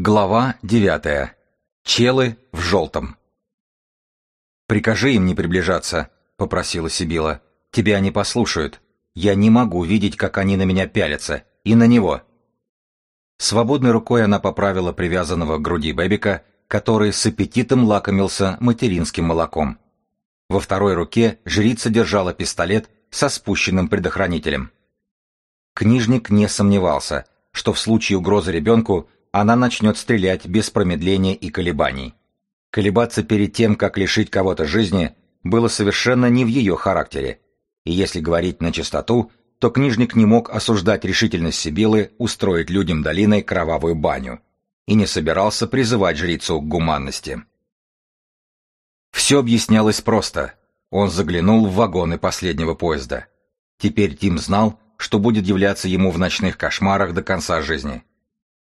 Глава девятая. Челы в желтом. «Прикажи им не приближаться», — попросила Сибила. «Тебя не послушают. Я не могу видеть, как они на меня пялятся. И на него». Свободной рукой она поправила привязанного к груди Бэбика, который с аппетитом лакомился материнским молоком. Во второй руке жрица держала пистолет со спущенным предохранителем. Книжник не сомневался, что в случае угрозы ребенку она начнет стрелять без промедления и колебаний. Колебаться перед тем, как лишить кого-то жизни, было совершенно не в ее характере. И если говорить на чистоту, то книжник не мог осуждать решительность Сибилы устроить людям долиной кровавую баню и не собирался призывать жрицу к гуманности. Все объяснялось просто. Он заглянул в вагоны последнего поезда. Теперь Тим знал, что будет являться ему в ночных кошмарах до конца жизни.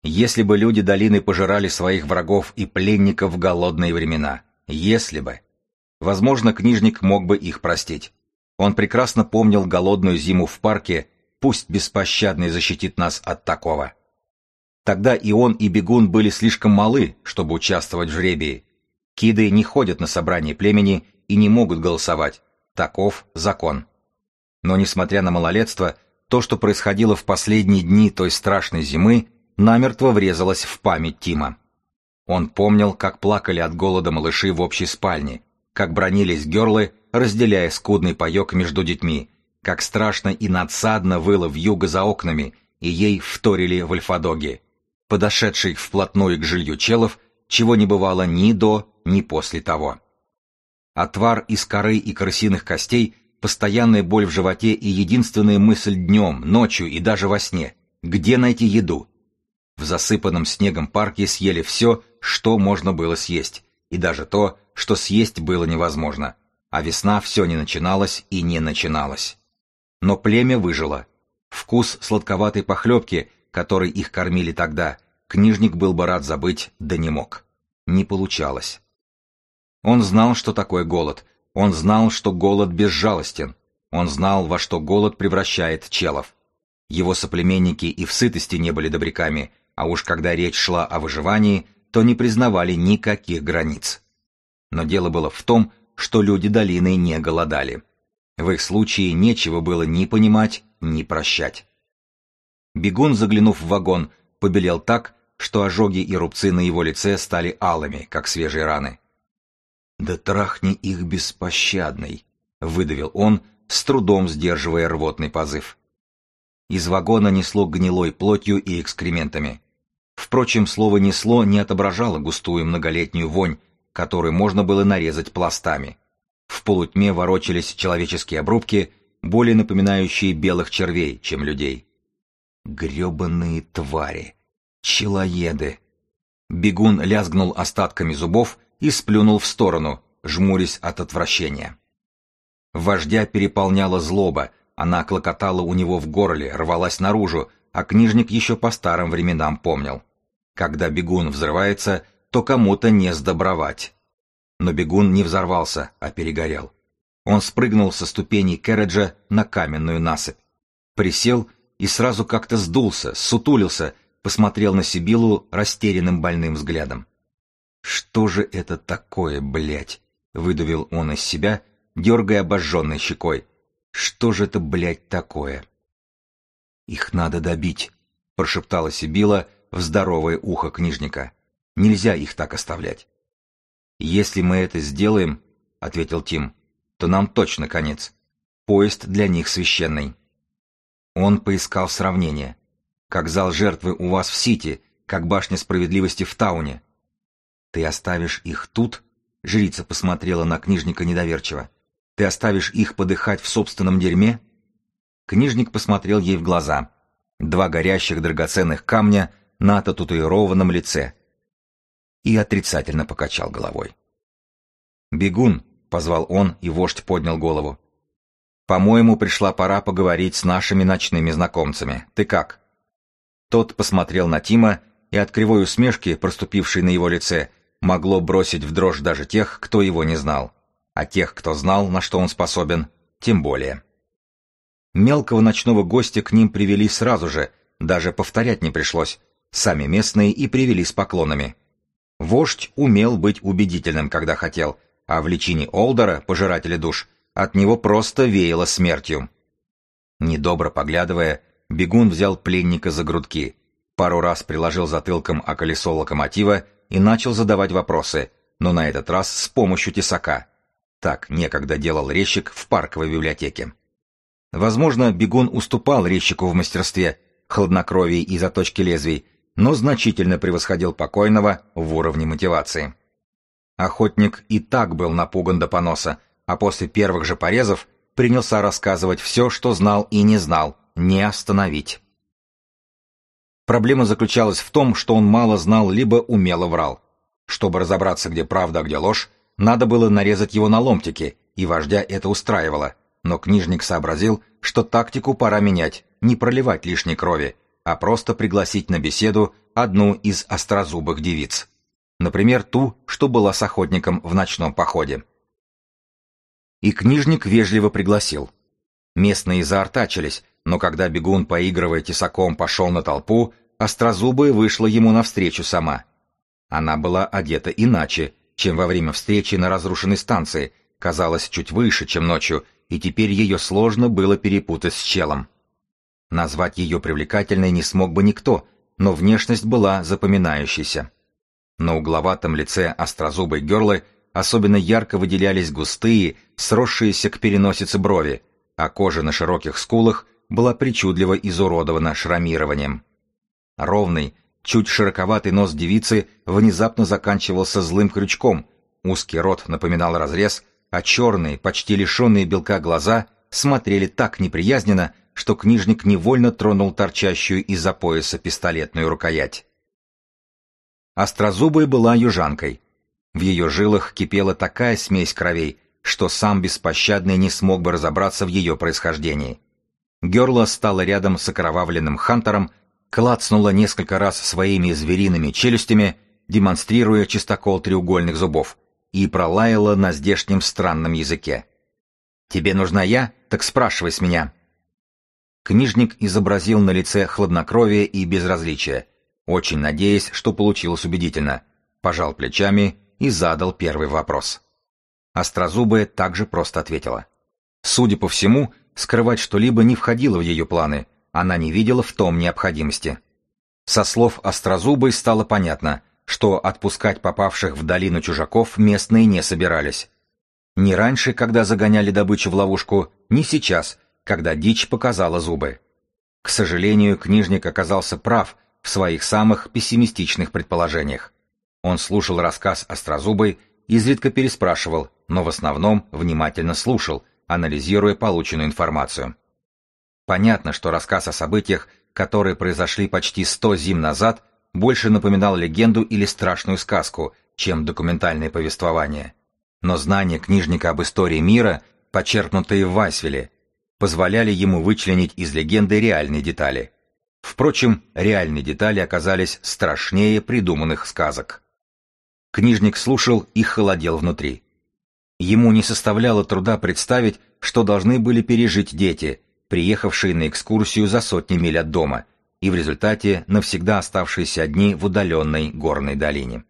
Если бы люди долины пожирали своих врагов и пленников в голодные времена. Если бы. Возможно, книжник мог бы их простить. Он прекрасно помнил голодную зиму в парке, пусть беспощадный защитит нас от такого. Тогда и он, и бегун были слишком малы, чтобы участвовать в жребии. Киды не ходят на собрание племени и не могут голосовать. Таков закон. Но несмотря на малолетство, то, что происходило в последние дни той страшной зимы, намертво врезалась в память Тима. Он помнил, как плакали от голода малыши в общей спальне, как бронились герлы, разделяя скудный паек между детьми, как страшно и надсадно выло в юго за окнами, и ей вторили вольфадоги, подошедший вплотную к жилью челов, чего не бывало ни до, ни после того. Отвар из коры и крысиных костей, постоянная боль в животе и единственная мысль днем, ночью и даже во сне — где найти еду, в засыпанном снегом парке съели все, что можно было съесть, и даже то, что съесть было невозможно, а весна все не начиналась и не начиналась. Но племя выжило. Вкус сладковатой похлебки, которой их кормили тогда, книжник был бы рад забыть, да не мог. Не получалось. Он знал, что такое голод. Он знал, что голод безжалостен. Он знал, во что голод превращает челов. Его соплеменники и в сытости не были добряками, а уж когда речь шла о выживании, то не признавали никаких границ. Но дело было в том, что люди долины не голодали. В их случае нечего было ни понимать, ни прощать. Бегун, заглянув в вагон, побелел так, что ожоги и рубцы на его лице стали алыми, как свежие раны. «Да трахни их беспощадный!» — выдавил он, с трудом сдерживая рвотный позыв. Из вагона несло гнилой плотью и экскрементами. Впрочем, слово «несло» не отображало густую многолетнюю вонь, которую можно было нарезать пластами. В полутьме ворочались человеческие обрубки, более напоминающие белых червей, чем людей. Гребаные твари! Челоеды! Бегун лязгнул остатками зубов и сплюнул в сторону, жмурясь от отвращения. Вождя переполняла злоба, она клокотала у него в горле, рвалась наружу, а книжник еще по старым временам помнил. Когда бегун взрывается, то кому-то не сдобровать. Но бегун не взорвался, а перегорел. Он спрыгнул со ступеней Керриджа на каменную насыпь. Присел и сразу как-то сдулся, сутулился, посмотрел на Сибилу растерянным больным взглядом. «Что же это такое, блядь?» — выдавил он из себя, дергая обожженной щекой. «Что же это, блядь, такое?» «Их надо добить», — прошептала Сибила в здоровое ухо книжника. «Нельзя их так оставлять». «Если мы это сделаем», — ответил Тим, — «то нам точно конец. Поезд для них священный». Он поискал сравнение. Как зал жертвы у вас в Сити, как башня справедливости в Тауне. «Ты оставишь их тут?» — жрица посмотрела на книжника недоверчиво. «Ты оставишь их подыхать в собственном дерьме?» Книжник посмотрел ей в глаза. Два горящих драгоценных камня на татуированном лице. И отрицательно покачал головой. «Бегун!» — позвал он, и вождь поднял голову. «По-моему, пришла пора поговорить с нашими ночными знакомцами. Ты как?» Тот посмотрел на Тима, и от кривой усмешки, проступившей на его лице, могло бросить в дрожь даже тех, кто его не знал. А тех, кто знал, на что он способен, тем более. Мелкого ночного гостя к ним привели сразу же, даже повторять не пришлось. Сами местные и привели с поклонами. Вождь умел быть убедительным, когда хотел, а в личине Олдера, пожирателя душ, от него просто веяло смертью. Недобро поглядывая, бегун взял пленника за грудки, пару раз приложил затылком о колесо локомотива и начал задавать вопросы, но на этот раз с помощью тесака. Так некогда делал резчик в парковой библиотеке. Возможно, бегун уступал резчику в мастерстве, хладнокровии и заточке лезвий, но значительно превосходил покойного в уровне мотивации. Охотник и так был напуган до поноса, а после первых же порезов принялся рассказывать все, что знал и не знал, не остановить. Проблема заключалась в том, что он мало знал либо умело врал. Чтобы разобраться, где правда, а где ложь, надо было нарезать его на ломтики, и вождя это устраивало. Но книжник сообразил, что тактику пора менять, не проливать лишней крови, а просто пригласить на беседу одну из острозубых девиц. Например, ту, что была с охотником в ночном походе. И книжник вежливо пригласил. Местные заортачились, но когда бегун, поигрывая тесаком, пошел на толпу, острозубая вышла ему навстречу сама. Она была одета иначе, чем во время встречи на разрушенной станции, казалась чуть выше, чем ночью, и теперь ее сложно было перепутать с челом. Назвать ее привлекательной не смог бы никто, но внешность была запоминающейся. На угловатом лице острозубой герлы особенно ярко выделялись густые, сросшиеся к переносице брови, а кожа на широких скулах была причудливо изуродована шрамированием. Ровный, чуть широковатый нос девицы внезапно заканчивался злым крючком, узкий рот напоминал разрез, а черные, почти лишенные белка глаза смотрели так неприязненно, что книжник невольно тронул торчащую из-за пояса пистолетную рукоять. Острозубой была южанкой. В ее жилах кипела такая смесь кровей, что сам беспощадный не смог бы разобраться в ее происхождении. Герла стала рядом с окровавленным Хантером, клацнула несколько раз своими звериными челюстями, демонстрируя чистокол треугольных зубов, и пролаяла на здешнем странном языке. «Тебе нужна я? Так спрашивай с меня». Книжник изобразил на лице хладнокровие и безразличие, очень надеясь, что получилось убедительно, пожал плечами и задал первый вопрос. Острозубая также просто ответила. Судя по всему, Скрывать что-либо не входило в ее планы, она не видела в том необходимости. Со слов Острозубой стало понятно, что отпускать попавших в долину чужаков местные не собирались. Ни раньше, когда загоняли добычу в ловушку, ни сейчас, когда дичь показала зубы. К сожалению, книжник оказался прав в своих самых пессимистичных предположениях. Он слушал рассказ Острозубой, изредка переспрашивал, но в основном внимательно слушал – анализируя полученную информацию. Понятно, что рассказ о событиях, которые произошли почти сто зим назад, больше напоминал легенду или страшную сказку, чем документальное повествование. Но знания книжника об истории мира, почерпнутые в Вайсвеле, позволяли ему вычленить из легенды реальные детали. Впрочем, реальные детали оказались страшнее придуманных сказок. Книжник слушал и холодел внутри. Ему не составляло труда представить, что должны были пережить дети, приехавшие на экскурсию за сотни миль от дома, и в результате навсегда оставшиеся одни в удаленной горной долине.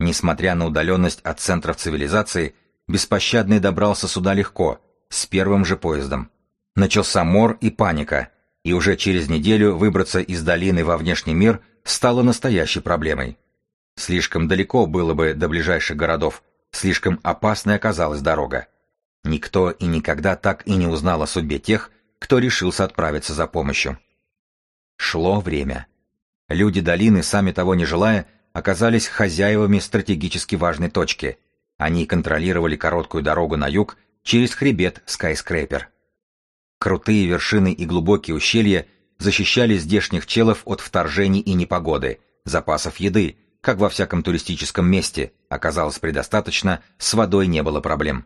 Несмотря на удаленность от центров цивилизации, Беспощадный добрался сюда легко, с первым же поездом. Начался мор и паника, и уже через неделю выбраться из долины во внешний мир стало настоящей проблемой. Слишком далеко было бы до ближайших городов, Слишком опасной оказалась дорога. Никто и никогда так и не узнал о судьбе тех, кто решился отправиться за помощью. Шло время. Люди долины, сами того не желая, оказались хозяевами стратегически важной точки. Они контролировали короткую дорогу на юг через хребет Скайскрейпер. Крутые вершины и глубокие ущелья защищали здешних челов от вторжений и непогоды, запасов еды, как во всяком туристическом месте, оказалось предостаточно, с водой не было проблем.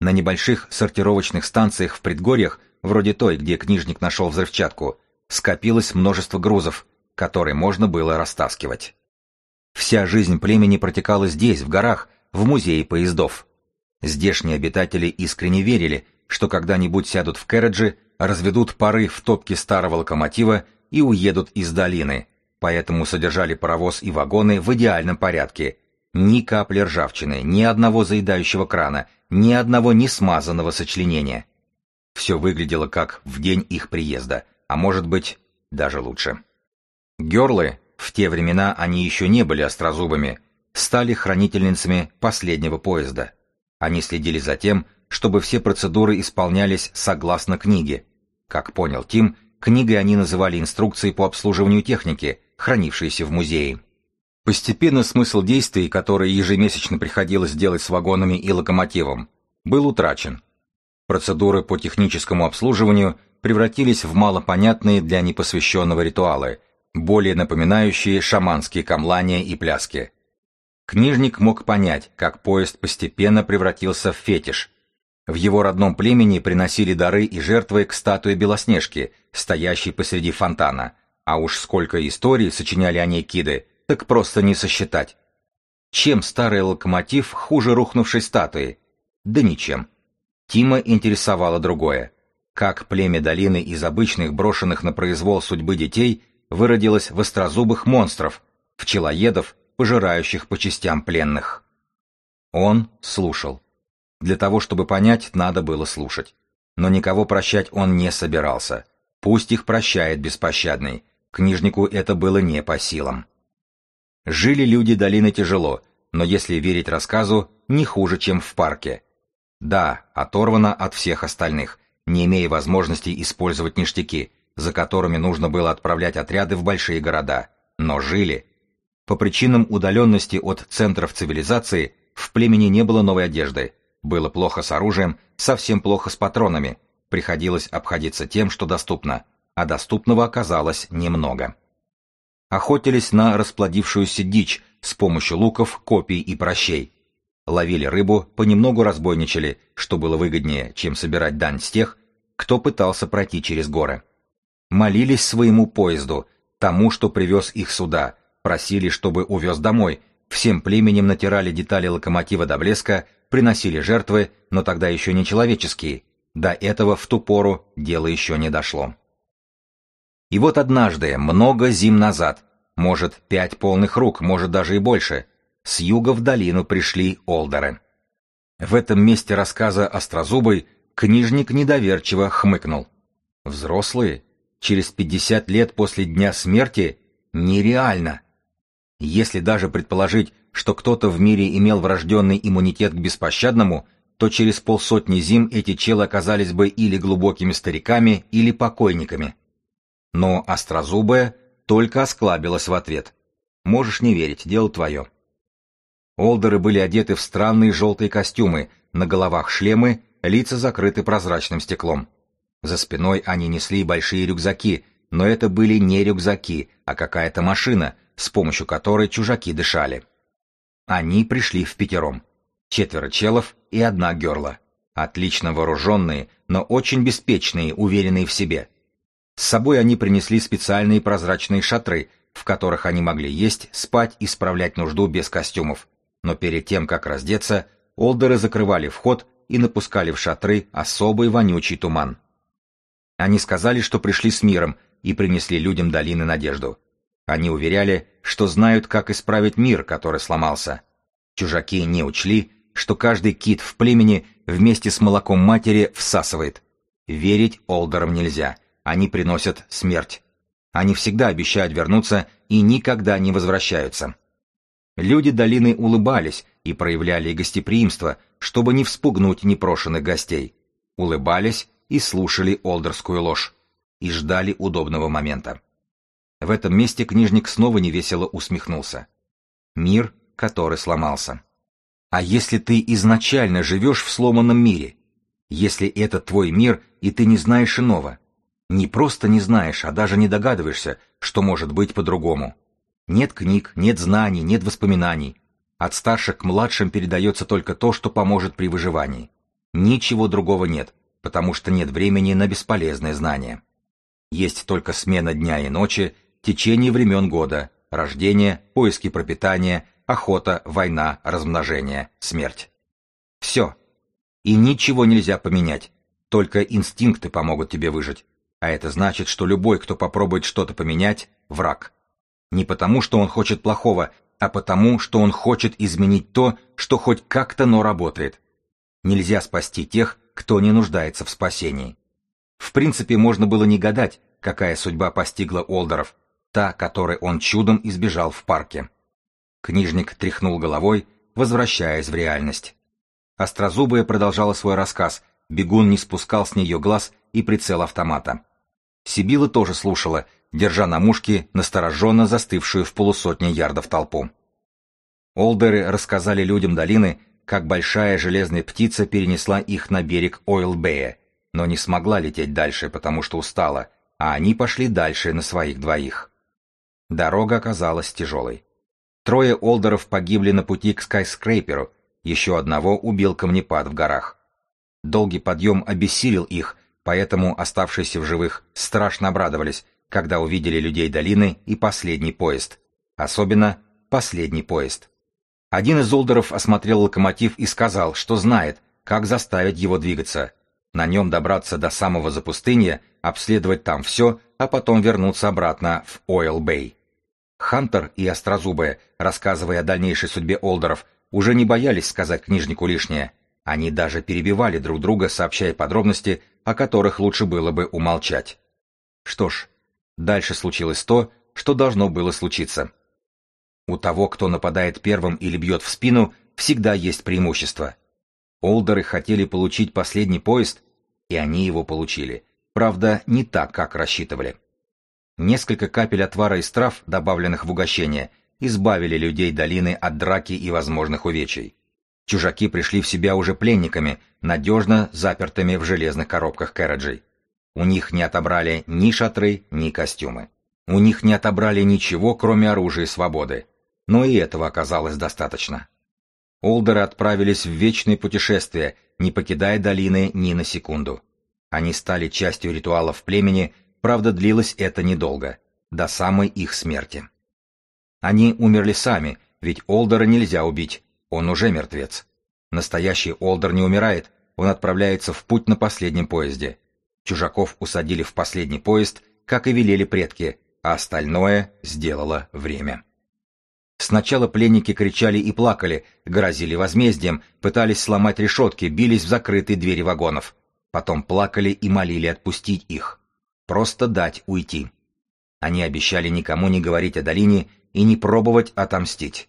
На небольших сортировочных станциях в предгорьях, вроде той, где книжник нашел взрывчатку, скопилось множество грузов, которые можно было растаскивать. Вся жизнь племени протекала здесь, в горах, в музее поездов. Здешние обитатели искренне верили, что когда-нибудь сядут в Кэреджи, разведут пары в топке старого локомотива и уедут из долины, поэтому содержали паровоз и вагоны в идеальном порядке. Ни капли ржавчины, ни одного заедающего крана, ни одного несмазанного сочленения. Все выглядело как в день их приезда, а может быть, даже лучше. Герлы, в те времена они еще не были острозубами, стали хранительницами последнего поезда. Они следили за тем, чтобы все процедуры исполнялись согласно книге. Как понял Тим, книгой они называли инструкции по обслуживанию техники, хранившиеся в музее. Постепенно смысл действий, которые ежемесячно приходилось делать с вагонами и локомотивом, был утрачен. Процедуры по техническому обслуживанию превратились в малопонятные для непосвященного ритуалы, более напоминающие шаманские камлания и пляски. Книжник мог понять, как поезд постепенно превратился в фетиш. В его родном племени приносили дары и жертвы к статуе Белоснежки, стоящей посреди фонтана, а уж сколько историй сочиняли о киды, так просто не сосчитать. Чем старый локомотив хуже рухнувшей статуи? Да ничем. Тима интересовало другое. Как племя долины из обычных брошенных на произвол судьбы детей выродилось в острозубых монстров, в челоедов, пожирающих по частям пленных. Он слушал. Для того, чтобы понять, надо было слушать. Но никого прощать он не собирался. Пусть их прощает беспощадный. Книжнику это было не по силам. Жили люди долины тяжело, но если верить рассказу, не хуже, чем в парке. Да, оторвана от всех остальных, не имея возможности использовать ништяки, за которыми нужно было отправлять отряды в большие города, но жили, по причинам удаленности от центров цивилизации в племени не было новой одежды, было плохо с оружием, совсем плохо с патронами, приходилось обходиться тем, что доступно, а доступного оказалось немного. Охотились на расплодившуюся дичь с помощью луков, копий и прощей. Ловили рыбу, понемногу разбойничали, что было выгоднее, чем собирать дань с тех, кто пытался пройти через горы. Молились своему поезду, тому, что привез их сюда, просили, чтобы увез домой, всем племенем натирали детали локомотива до блеска, приносили жертвы, но тогда еще не человеческие. До этого в ту пору дело еще не дошло. И вот однажды, много зим назад, может, пять полных рук, может, даже и больше, с юга в долину пришли олдеры. В этом месте рассказа Острозубой книжник недоверчиво хмыкнул. Взрослые? Через пятьдесят лет после дня смерти? Нереально! Если даже предположить, что кто-то в мире имел врожденный иммунитет к беспощадному, то через полсотни зим эти челы оказались бы или глубокими стариками, или покойниками. Но острозубая только осклабилась в ответ. Можешь не верить, дело твое. Олдеры были одеты в странные желтые костюмы, на головах шлемы, лица закрыты прозрачным стеклом. За спиной они несли большие рюкзаки, но это были не рюкзаки, а какая-то машина — с помощью которой чужаки дышали. Они пришли в пятером. Четверо челов и одна герла. Отлично вооруженные, но очень беспечные, уверенные в себе. С собой они принесли специальные прозрачные шатры, в которых они могли есть, спать и справлять нужду без костюмов. Но перед тем, как раздеться, олдеры закрывали вход и напускали в шатры особый вонючий туман. Они сказали, что пришли с миром и принесли людям долины надежду. Они уверяли, что знают, как исправить мир, который сломался. Чужаки не учли, что каждый кит в племени вместе с молоком матери всасывает. Верить Олдерам нельзя, они приносят смерть. Они всегда обещают вернуться и никогда не возвращаются. Люди долины улыбались и проявляли гостеприимство, чтобы не вспугнуть непрошенных гостей. Улыбались и слушали олдерскую ложь. И ждали удобного момента. В этом месте книжник снова невесело усмехнулся. Мир, который сломался. А если ты изначально живешь в сломанном мире? Если это твой мир, и ты не знаешь иного? Не просто не знаешь, а даже не догадываешься, что может быть по-другому. Нет книг, нет знаний, нет воспоминаний. От старших к младшим передается только то, что поможет при выживании. Ничего другого нет, потому что нет времени на бесполезные знания. Есть только смена дня и ночи, течение времен года, рождение, поиски пропитания, охота, война, размножение, смерть. Все. И ничего нельзя поменять. Только инстинкты помогут тебе выжить. А это значит, что любой, кто попробует что-то поменять, враг. Не потому, что он хочет плохого, а потому, что он хочет изменить то, что хоть как-то, но работает. Нельзя спасти тех, кто не нуждается в спасении. В принципе, можно было не гадать, какая судьба постигла Олдеров, та, которой он чудом избежал в парке. Книжник тряхнул головой, возвращаясь в реальность. Острозубая продолжала свой рассказ, бегун не спускал с нее глаз и прицел автомата. Сибила тоже слушала, держа на мушке настороженно застывшую в полусотне ярдов толпу. Олдеры рассказали людям долины, как большая железная птица перенесла их на берег Ойл-Бэя, но не смогла лететь дальше, потому что устала, а они пошли дальше на своих двоих. Дорога оказалась тяжелой. Трое Олдеров погибли на пути к скайскрейперу, еще одного убил камнепад в горах. Долгий подъем обессилил их, поэтому оставшиеся в живых страшно обрадовались, когда увидели людей долины и последний поезд. Особенно последний поезд. Один из Олдеров осмотрел локомотив и сказал, что знает, как заставить его двигаться. На нем добраться до самого запустения, обследовать там все, а потом вернуться обратно в Ойл-Бэй. Хантер и Острозубая, рассказывая о дальнейшей судьбе Олдеров, уже не боялись сказать книжнику лишнее. Они даже перебивали друг друга, сообщая подробности, о которых лучше было бы умолчать. Что ж, дальше случилось то, что должно было случиться. У того, кто нападает первым или бьет в спину, всегда есть преимущество. Олдеры хотели получить последний поезд, и они его получили. Правда, не так, как рассчитывали. Несколько капель отвара из трав, добавленных в угощение, избавили людей долины от драки и возможных увечий. Чужаки пришли в себя уже пленниками, надежно запертыми в железных коробках Кэраджей. У них не отобрали ни шатры, ни костюмы. У них не отобрали ничего, кроме оружия и свободы. Но и этого оказалось достаточно. Олдеры отправились в вечное путешествие, не покидая долины ни на секунду. Они стали частью ритуалов племени, правда длилось это недолго, до самой их смерти. Они умерли сами, ведь Олдера нельзя убить, он уже мертвец. Настоящий Олдер не умирает, он отправляется в путь на последнем поезде. Чужаков усадили в последний поезд, как и велели предки, а остальное сделало время. Сначала пленники кричали и плакали, грозили возмездием, пытались сломать решетки, бились в закрытые двери вагонов. Потом плакали и молили отпустить их. Просто дать уйти. Они обещали никому не говорить о долине и не пробовать отомстить.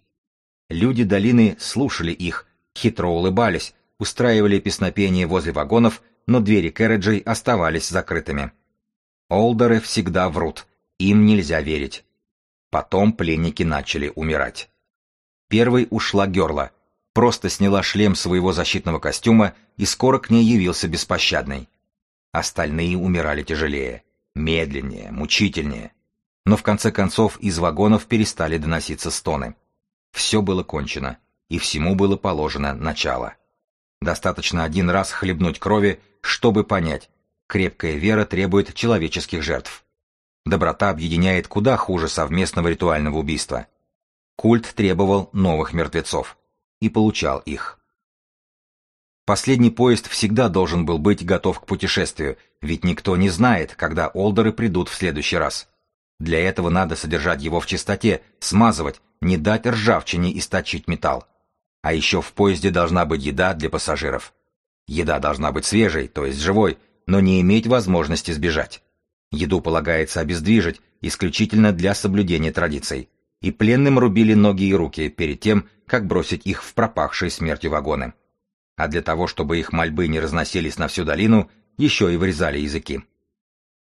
Люди долины слушали их, хитро улыбались, устраивали песнопение возле вагонов, но двери Кэрриджей оставались закрытыми. Олдеры всегда врут, им нельзя верить. Потом пленники начали умирать. Первой ушла Герла, просто сняла шлем своего защитного костюма и скоро к ней явился беспощадный. Остальные умирали тяжелее, медленнее, мучительнее но в конце концов из вагонов перестали доноситься стоны. Все было кончено, и всему было положено начало. Достаточно один раз хлебнуть крови, чтобы понять, крепкая вера требует человеческих жертв. Доброта объединяет куда хуже совместного ритуального убийства. Культ требовал новых мертвецов и получал их. Последний поезд всегда должен был быть готов к путешествию, ведь никто не знает, когда олдеры придут в следующий раз. Для этого надо содержать его в чистоте, смазывать, не дать ржавчине источить металл. А еще в поезде должна быть еда для пассажиров. Еда должна быть свежей, то есть живой, но не иметь возможности сбежать. Еду полагается обездвижить исключительно для соблюдения традиций. И пленным рубили ноги и руки перед тем, как бросить их в пропахшие смертью вагоны. А для того, чтобы их мольбы не разносились на всю долину, еще и вырезали языки.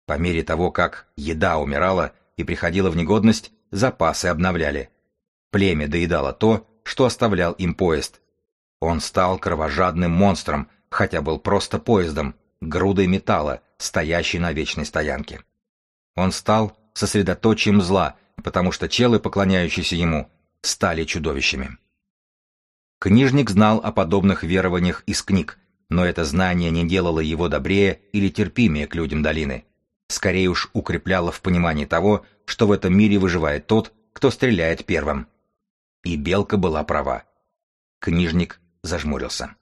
По мере того, как еда умирала и приходила в негодность, запасы обновляли. Племя доедало то, что оставлял им поезд. Он стал кровожадным монстром, хотя был просто поездом, грудой металла, стоящей на вечной стоянке. Он стал сосредоточием зла, потому что челы, поклоняющиеся ему, стали чудовищами. Книжник знал о подобных верованиях из книг, но это знание не делало его добрее или терпимее к людям долины скорее уж укрепляло в понимании того, что в этом мире выживает тот, кто стреляет первым. И Белка была права. Книжник зажмурился.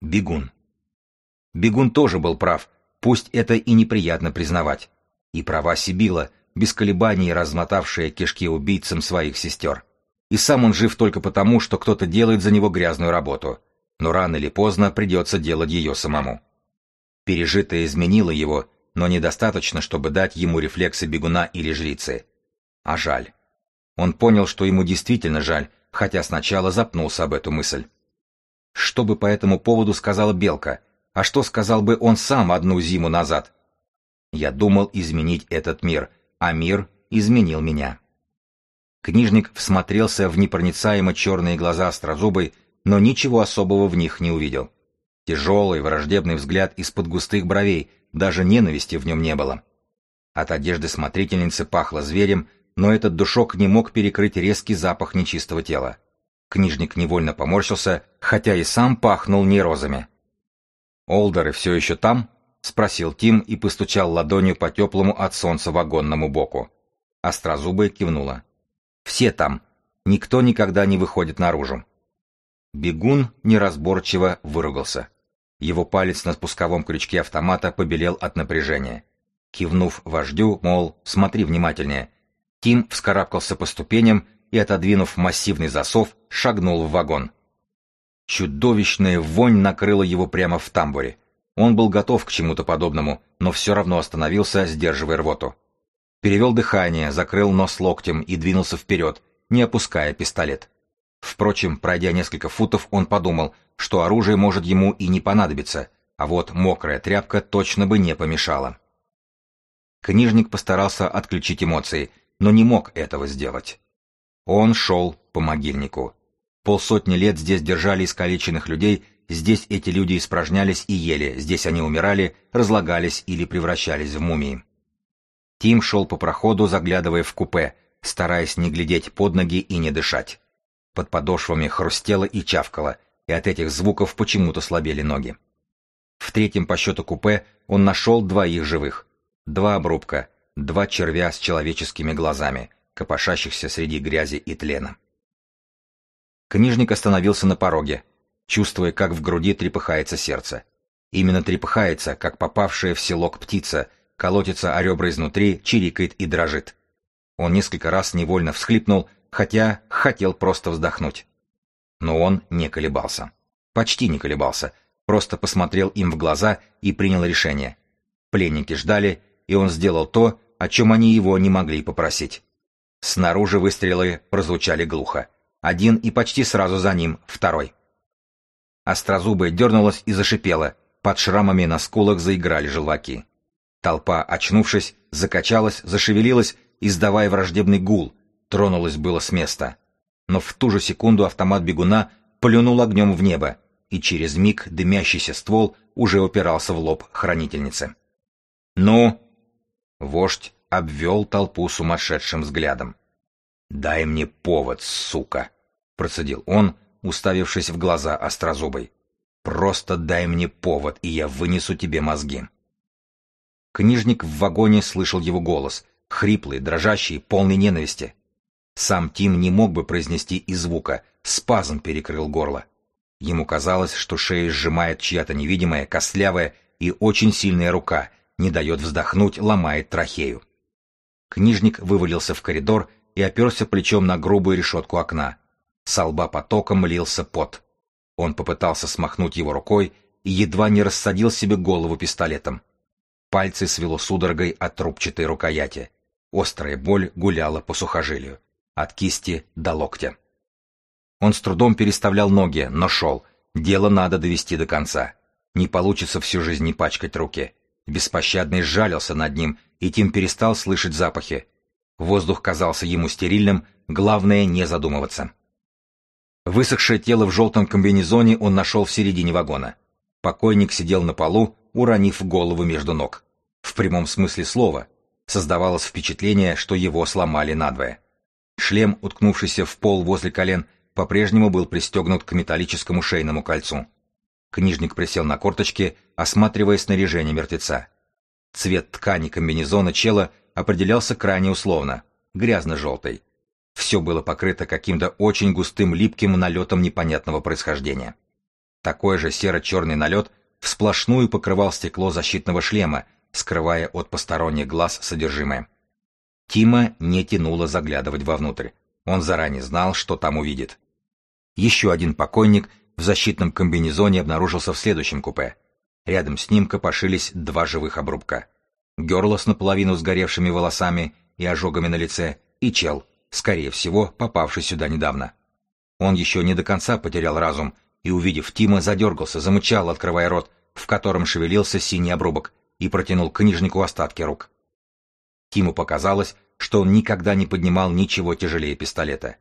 Бегун. Бегун тоже был прав, пусть это и неприятно признавать. И права Сибила, без колебаний размотавшая кишки убийцам своих сестер. И сам он жив только потому, что кто-то делает за него грязную работу, но рано или поздно придется делать ее самому. Пережитое изменило его, но недостаточно, чтобы дать ему рефлексы бегуна или жрицы. А жаль. Он понял, что ему действительно жаль, хотя сначала запнулся об эту мысль. Что бы по этому поводу сказала Белка, а что сказал бы он сам одну зиму назад? Я думал изменить этот мир, а мир изменил меня. Книжник всмотрелся в непроницаемо черные глаза острозубой, но ничего особого в них не увидел. Тяжелый, враждебный взгляд из-под густых бровей, даже ненависти в нем не было. От одежды смотрительницы пахло зверем, но этот душок не мог перекрыть резкий запах нечистого тела. Книжник невольно поморщился, хотя и сам пахнул не розами. «Олдеры все еще там?» — спросил Тим и постучал ладонью по теплому от солнца вагонному боку. Острозубая кивнула. «Все там. Никто никогда не выходит наружу». Бегун неразборчиво выругался. Его палец на спусковом крючке автомата побелел от напряжения. Кивнув вождю, мол, смотри внимательнее, Тим вскарабкался по ступеням и, отодвинув массивный засов, шагнул в вагон. Чудовищная вонь накрыла его прямо в тамбуре. Он был готов к чему-то подобному, но все равно остановился, сдерживая рвоту. Перевел дыхание, закрыл нос локтем и двинулся вперед, не опуская пистолет. Впрочем, пройдя несколько футов, он подумал, что оружие может ему и не понадобиться, а вот мокрая тряпка точно бы не помешала. Книжник постарался отключить эмоции, но не мог этого сделать. Он шел по могильнику. Полсотни лет здесь держали искалеченных людей, здесь эти люди испражнялись и ели, здесь они умирали, разлагались или превращались в мумии. Тим шел по проходу, заглядывая в купе, стараясь не глядеть под ноги и не дышать. Под подошвами хрустело и чавкало, и от этих звуков почему-то слабели ноги. В третьем по счету купе он нашел двоих живых. Два обрубка, два червя с человеческими глазами, копошащихся среди грязи и тлена. Книжник остановился на пороге, чувствуя, как в груди трепыхается сердце. Именно трепыхается, как попавшая в селок птица, колотится о ребра изнутри, чирикает и дрожит. Он несколько раз невольно всхлипнул, хотя хотел просто вздохнуть. Но он не колебался. Почти не колебался, просто посмотрел им в глаза и принял решение. Пленники ждали, и он сделал то, о чем они его не могли попросить. Снаружи выстрелы прозвучали глухо. Один и почти сразу за ним второй. Острозубая дернулась и зашипела, под шрамами на скулах заиграли желваки. Толпа, очнувшись, закачалась, зашевелилась, издавая враждебный гул, тронулась было с места. Но в ту же секунду автомат бегуна плюнул огнем в небо, и через миг дымящийся ствол уже упирался в лоб хранительницы. «Ну?» Вождь обвел толпу сумасшедшим взглядом. «Дай мне повод, сука!» — процедил он, уставившись в глаза острозубой. «Просто дай мне повод, и я вынесу тебе мозги». Книжник в вагоне слышал его голос, хриплый, дрожащий, полный ненависти. Сам Тим не мог бы произнести и звука, спазм перекрыл горло. Ему казалось, что шею сжимает чья-то невидимая, костлявая и очень сильная рука, не дает вздохнуть, ломает трахею. Книжник вывалился в коридор и оперся плечом на грубую решетку окна. С лба потоком лился пот. Он попытался смахнуть его рукой и едва не рассадил себе голову пистолетом. Пальцы свело судорогой от трубчатой рукояти. Острая боль гуляла по сухожилию. От кисти до локтя. Он с трудом переставлял ноги, но шел. Дело надо довести до конца. Не получится всю жизнь не пачкать руки. Беспощадный сжалился над ним, и Тим перестал слышать запахи. Воздух казался ему стерильным, главное не задумываться. Высохшее тело в желтом комбинезоне он нашел в середине вагона. Покойник сидел на полу, уронив голову между ног. В прямом смысле слова. Создавалось впечатление, что его сломали надвое. Шлем, уткнувшийся в пол возле колен, по-прежнему был пристегнут к металлическому шейному кольцу. Книжник присел на корточки, осматривая снаряжение мертвеца. Цвет ткани комбинезона чела определялся крайне условно, грязно-желтый. Все было покрыто каким-то очень густым липким налетом непонятного происхождения. Такой же серо-черный налет всплошную покрывал стекло защитного шлема, скрывая от посторонних глаз содержимое. Тима не тянуло заглядывать вовнутрь. Он заранее знал, что там увидит. Еще один покойник в защитном комбинезоне обнаружился в следующем купе. Рядом с ним копошились два живых обрубка. Герла с наполовину сгоревшими волосами и ожогами на лице, и чел, скорее всего, попавший сюда недавно. Он еще не до конца потерял разум, и, увидев Тима, задергался, замычал, открывая рот, в котором шевелился синий обрубок, и протянул книжнику остатки рук. Тиму показалось, что он никогда не поднимал ничего тяжелее пистолета.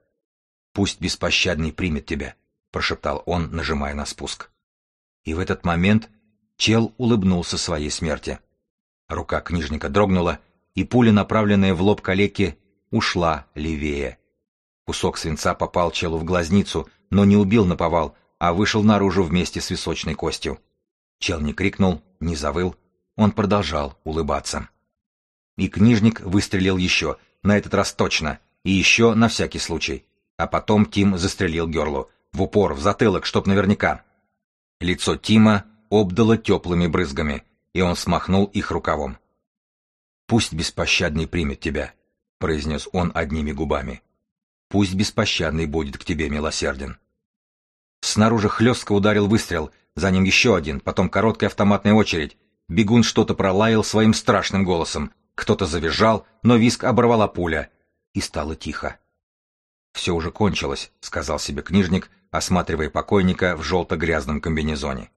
«Пусть беспощадный примет тебя», — прошептал он, нажимая на спуск. И в этот момент чел улыбнулся своей смерти. Рука книжника дрогнула, и пуля, направленная в лоб калеки, ушла левее. Кусок свинца попал челу в глазницу, но не убил наповал, а вышел наружу вместе с височной костью. Чел не крикнул, не завыл, он продолжал улыбаться. И книжник выстрелил еще, на этот раз точно, и еще на всякий случай. А потом Тим застрелил Герлу, в упор, в затылок, чтоб наверняка. Лицо Тима обдало теплыми брызгами, и он смахнул их рукавом. «Пусть беспощадный примет тебя», — произнес он одними губами. «Пусть беспощадный будет к тебе милосерден». Снаружи хлестко ударил выстрел, за ним еще один, потом короткая автоматная очередь. Бегун что-то пролаял своим страшным голосом. Кто-то завизжал, но виск оборвала пуля. И стало тихо. «Все уже кончилось», — сказал себе книжник, осматривая покойника в желто-грязном комбинезоне.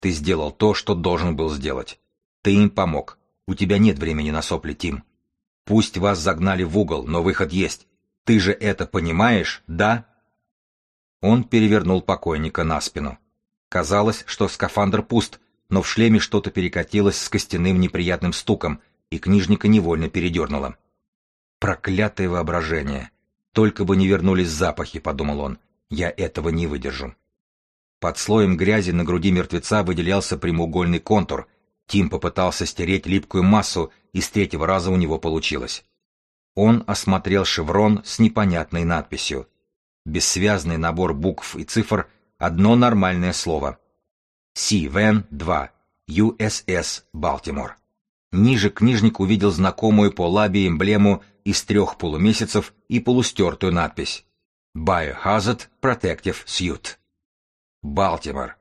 «Ты сделал то, что должен был сделать. Ты им помог. У тебя нет времени на сопли, Тим. Пусть вас загнали в угол, но выход есть. Ты же это понимаешь, да?» Он перевернул покойника на спину. Казалось, что скафандр пуст, но в шлеме что-то перекатилось с костяным неприятным стуком, и книжника невольно передернуло. «Проклятое воображение! Только бы не вернулись запахи», — подумал он. «Я этого не выдержу». Под слоем грязи на груди мертвеца выделялся прямоугольный контур. Тим попытался стереть липкую массу, и с третьего раза у него получилось. Он осмотрел шеврон с непонятной надписью — бессвязный набор букв и цифр, одно нормальное слово. Си-Вен-2, USS Балтимор. Ниже книжник увидел знакомую по лабе эмблему из трех полумесяцев и полустертую надпись Biohazard Protective Suit. Балтимор.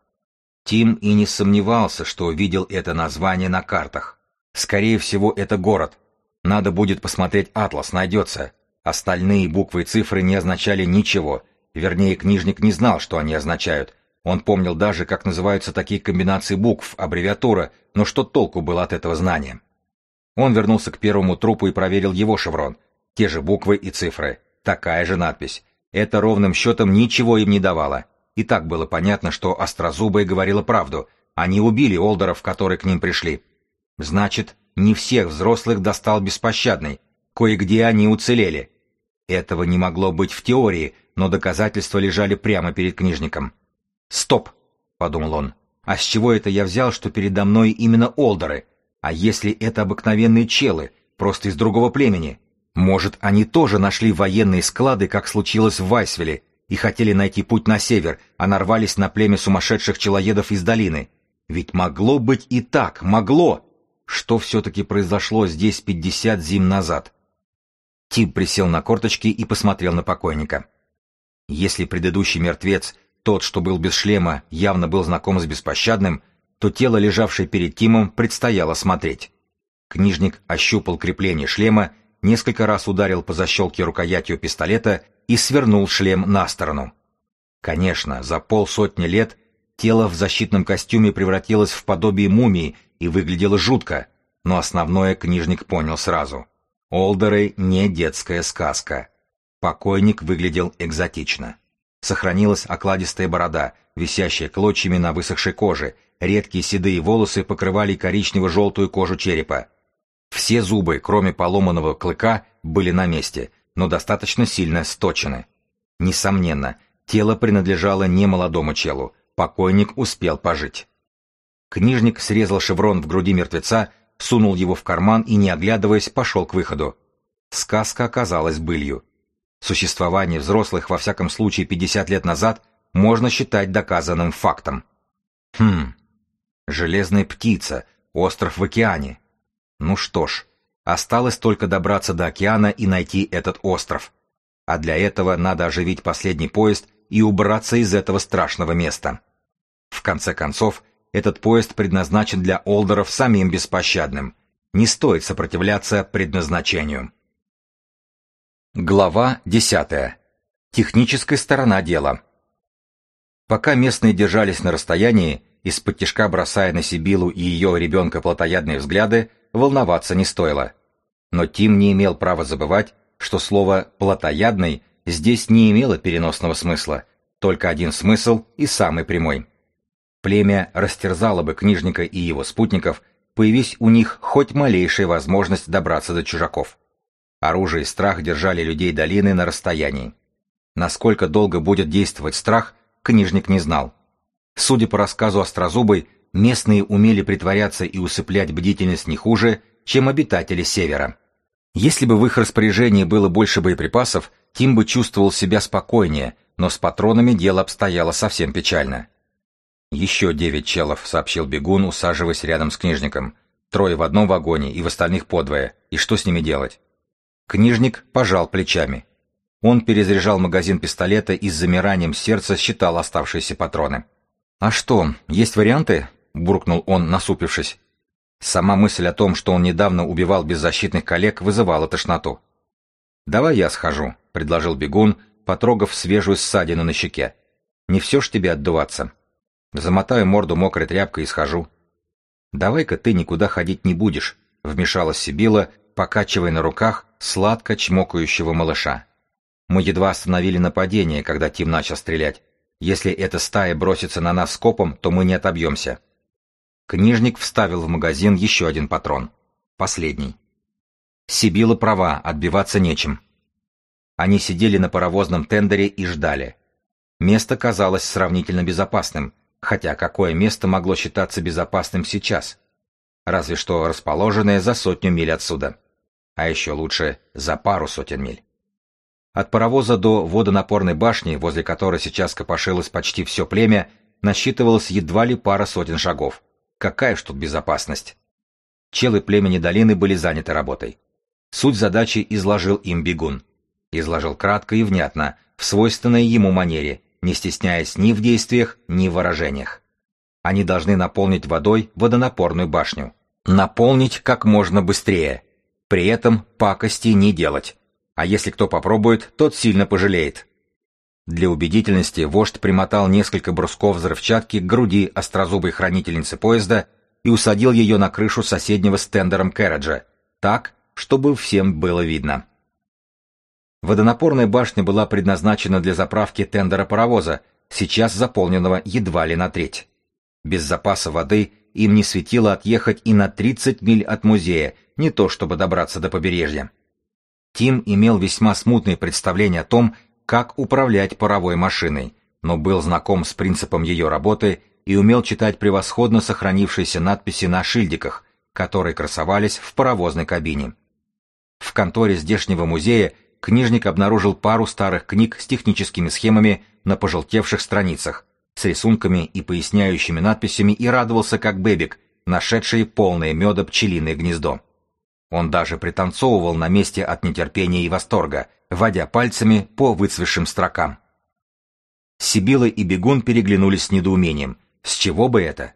Тим и не сомневался, что увидел это название на картах. Скорее всего, это город. Надо будет посмотреть атлас, найдется. Остальные буквы и цифры не означали ничего, вернее, книжник не знал, что они означают. Он помнил даже, как называются такие комбинации букв, аббревиатура, но что толку было от этого знания? Он вернулся к первому трупу и проверил его шеврон. Те же буквы и цифры. Такая же надпись. Это ровным счетом ничего им не давало. И так было понятно, что Острозубая говорила правду. Они убили Олдеров, которые к ним пришли. Значит, не всех взрослых достал беспощадный, Кое-где они уцелели. Этого не могло быть в теории, но доказательства лежали прямо перед книжником. «Стоп!» — подумал он. «А с чего это я взял, что передо мной именно Олдеры? А если это обыкновенные челы, просто из другого племени? Может, они тоже нашли военные склады, как случилось в Вайсвеле, и хотели найти путь на север, а нарвались на племя сумасшедших челоедов из долины? Ведь могло быть и так, могло! Что все-таки произошло здесь пятьдесят зим назад?» Тим присел на корточки и посмотрел на покойника. Если предыдущий мертвец, тот, что был без шлема, явно был знаком с беспощадным, то тело, лежавшее перед Тимом, предстояло смотреть. Книжник ощупал крепление шлема, несколько раз ударил по защелке рукоятью пистолета и свернул шлем на сторону. Конечно, за полсотни лет тело в защитном костюме превратилось в подобие мумии и выглядело жутко, но основное книжник понял сразу. Олдеры не детская сказка. Покойник выглядел экзотично. Сохранилась окладистая борода, висящая клочьями на высохшей коже, редкие седые волосы покрывали коричнево-желтую кожу черепа. Все зубы, кроме поломанного клыка, были на месте, но достаточно сильно сточены. Несомненно, тело принадлежало не молодому челу, покойник успел пожить. Книжник срезал шеврон в груди мертвеца, сунул его в карман и, не оглядываясь, пошел к выходу. Сказка оказалась былью. Существование взрослых, во всяком случае, 50 лет назад, можно считать доказанным фактом. Хм, железная птица, остров в океане. Ну что ж, Осталось только добраться до океана и найти этот остров. А для этого надо оживить последний поезд и убраться из этого страшного места. В конце концов, этот поезд предназначен для Олдеров самим беспощадным. Не стоит сопротивляться предназначению. Глава 10. Техническая сторона дела. Пока местные держались на расстоянии, из-под тяжка бросая на Сибилу и ее ребенка плотоядные взгляды, волноваться не стоило. Но Тим не имел права забывать, что слово «плотоядный» здесь не имело переносного смысла, только один смысл и самый прямой. Племя растерзало бы книжника и его спутников, появись у них хоть малейшая возможность добраться до чужаков. Оружие и страх держали людей долины на расстоянии. Насколько долго будет действовать страх, книжник не знал. Судя по рассказу Острозубой, местные умели притворяться и усыплять бдительность не хуже, чем обитатели Севера. Если бы в их распоряжении было больше боеприпасов, Тим бы чувствовал себя спокойнее, но с патронами дело обстояло совсем печально. «Еще девять челов», — сообщил бегун, усаживаясь рядом с книжником. «Трое в одном вагоне и в остальных подвое. И что с ними делать?» Книжник пожал плечами. Он перезаряжал магазин пистолета и с замиранием сердца считал оставшиеся патроны. «А что, есть варианты?» — буркнул он, насупившись. Сама мысль о том, что он недавно убивал беззащитных коллег, вызывала тошноту. «Давай я схожу», — предложил бегун, потрогав свежую ссадину на щеке. «Не все ж тебе отдуваться. Замотаю морду мокрой тряпкой и схожу». «Давай-ка ты никуда ходить не будешь», — вмешалась Сибила, покачивая на руках сладко чмокающего малыша. Мы едва остановили нападение, когда Тим начал стрелять. Если эта стая бросится на нас скопом, то мы не отобьемся. Книжник вставил в магазин еще один патрон. Последний. Сибила права, отбиваться нечем. Они сидели на паровозном тендере и ждали. Место казалось сравнительно безопасным, хотя какое место могло считаться безопасным сейчас? Разве что расположенное за сотню миль отсюда. А еще лучше за пару сотен миль. От паровоза до водонапорной башни, возле которой сейчас копошилось почти все племя, насчитывалось едва ли пара сотен шагов. Какая ж тут безопасность? Челы племени долины были заняты работой. Суть задачи изложил им бегун. Изложил кратко и внятно, в свойственной ему манере, не стесняясь ни в действиях, ни в выражениях. Они должны наполнить водой водонапорную башню. Наполнить как можно быстрее. При этом пакости не делать а если кто попробует, тот сильно пожалеет. Для убедительности вождь примотал несколько брусков взрывчатки к груди острозубой хранительницы поезда и усадил ее на крышу соседнего с Кэрриджа, так, чтобы всем было видно. Водонапорная башня была предназначена для заправки тендера паровоза, сейчас заполненного едва ли на треть. Без запаса воды им не светило отъехать и на 30 миль от музея, не то чтобы добраться до побережья. Тим имел весьма смутные представления о том, как управлять паровой машиной, но был знаком с принципом ее работы и умел читать превосходно сохранившиеся надписи на шильдиках, которые красовались в паровозной кабине. В конторе здешнего музея книжник обнаружил пару старых книг с техническими схемами на пожелтевших страницах, с рисунками и поясняющими надписями и радовался как бебик, нашедший полное меда пчелиное гнездо. Он даже пританцовывал на месте от нетерпения и восторга, водя пальцами по выцветшим строкам. Сибила и Бегун переглянулись с недоумением. С чего бы это?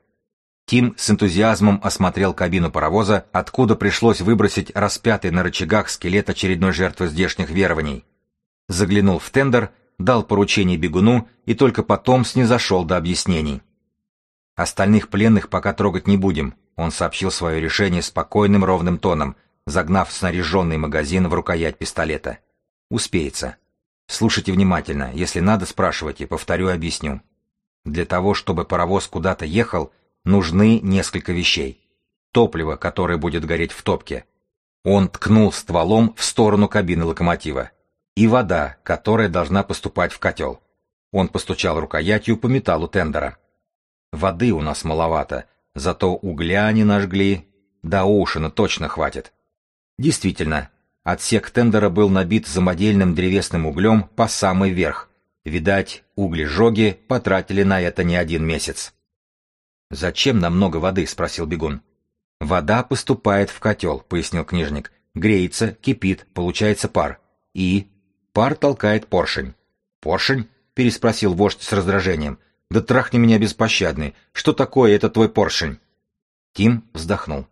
Тим с энтузиазмом осмотрел кабину паровоза, откуда пришлось выбросить распятый на рычагах скелет очередной жертвы здешних верований. Заглянул в тендер, дал поручение бегуну и только потом снизошел до объяснений. Остальных пленных пока трогать не будем, он сообщил свое решение спокойным ровным тоном, загнав снаряженный магазин в рукоять пистолета. Успеется. Слушайте внимательно, если надо, спрашивайте, повторю объясню. Для того, чтобы паровоз куда-то ехал, нужны несколько вещей. Топливо, которое будет гореть в топке. Он ткнул стволом в сторону кабины локомотива. И вода, которая должна поступать в котел. Он постучал рукоятью по металлу тендера. Воды у нас маловато, зато угля не нажгли. До ушина точно хватит. Действительно, отсек тендера был набит самодельным древесным углем по самый верх. Видать, угли-жоги потратили на это не один месяц. «Зачем нам много воды?» — спросил бегун. «Вода поступает в котел», — пояснил книжник, Греется, кипит, получается пар. И... Пар толкает поршень. «Поршень?» — переспросил вождь с раздражением. «Да трахни меня беспощадный. Что такое этот твой поршень?» Тим вздохнул.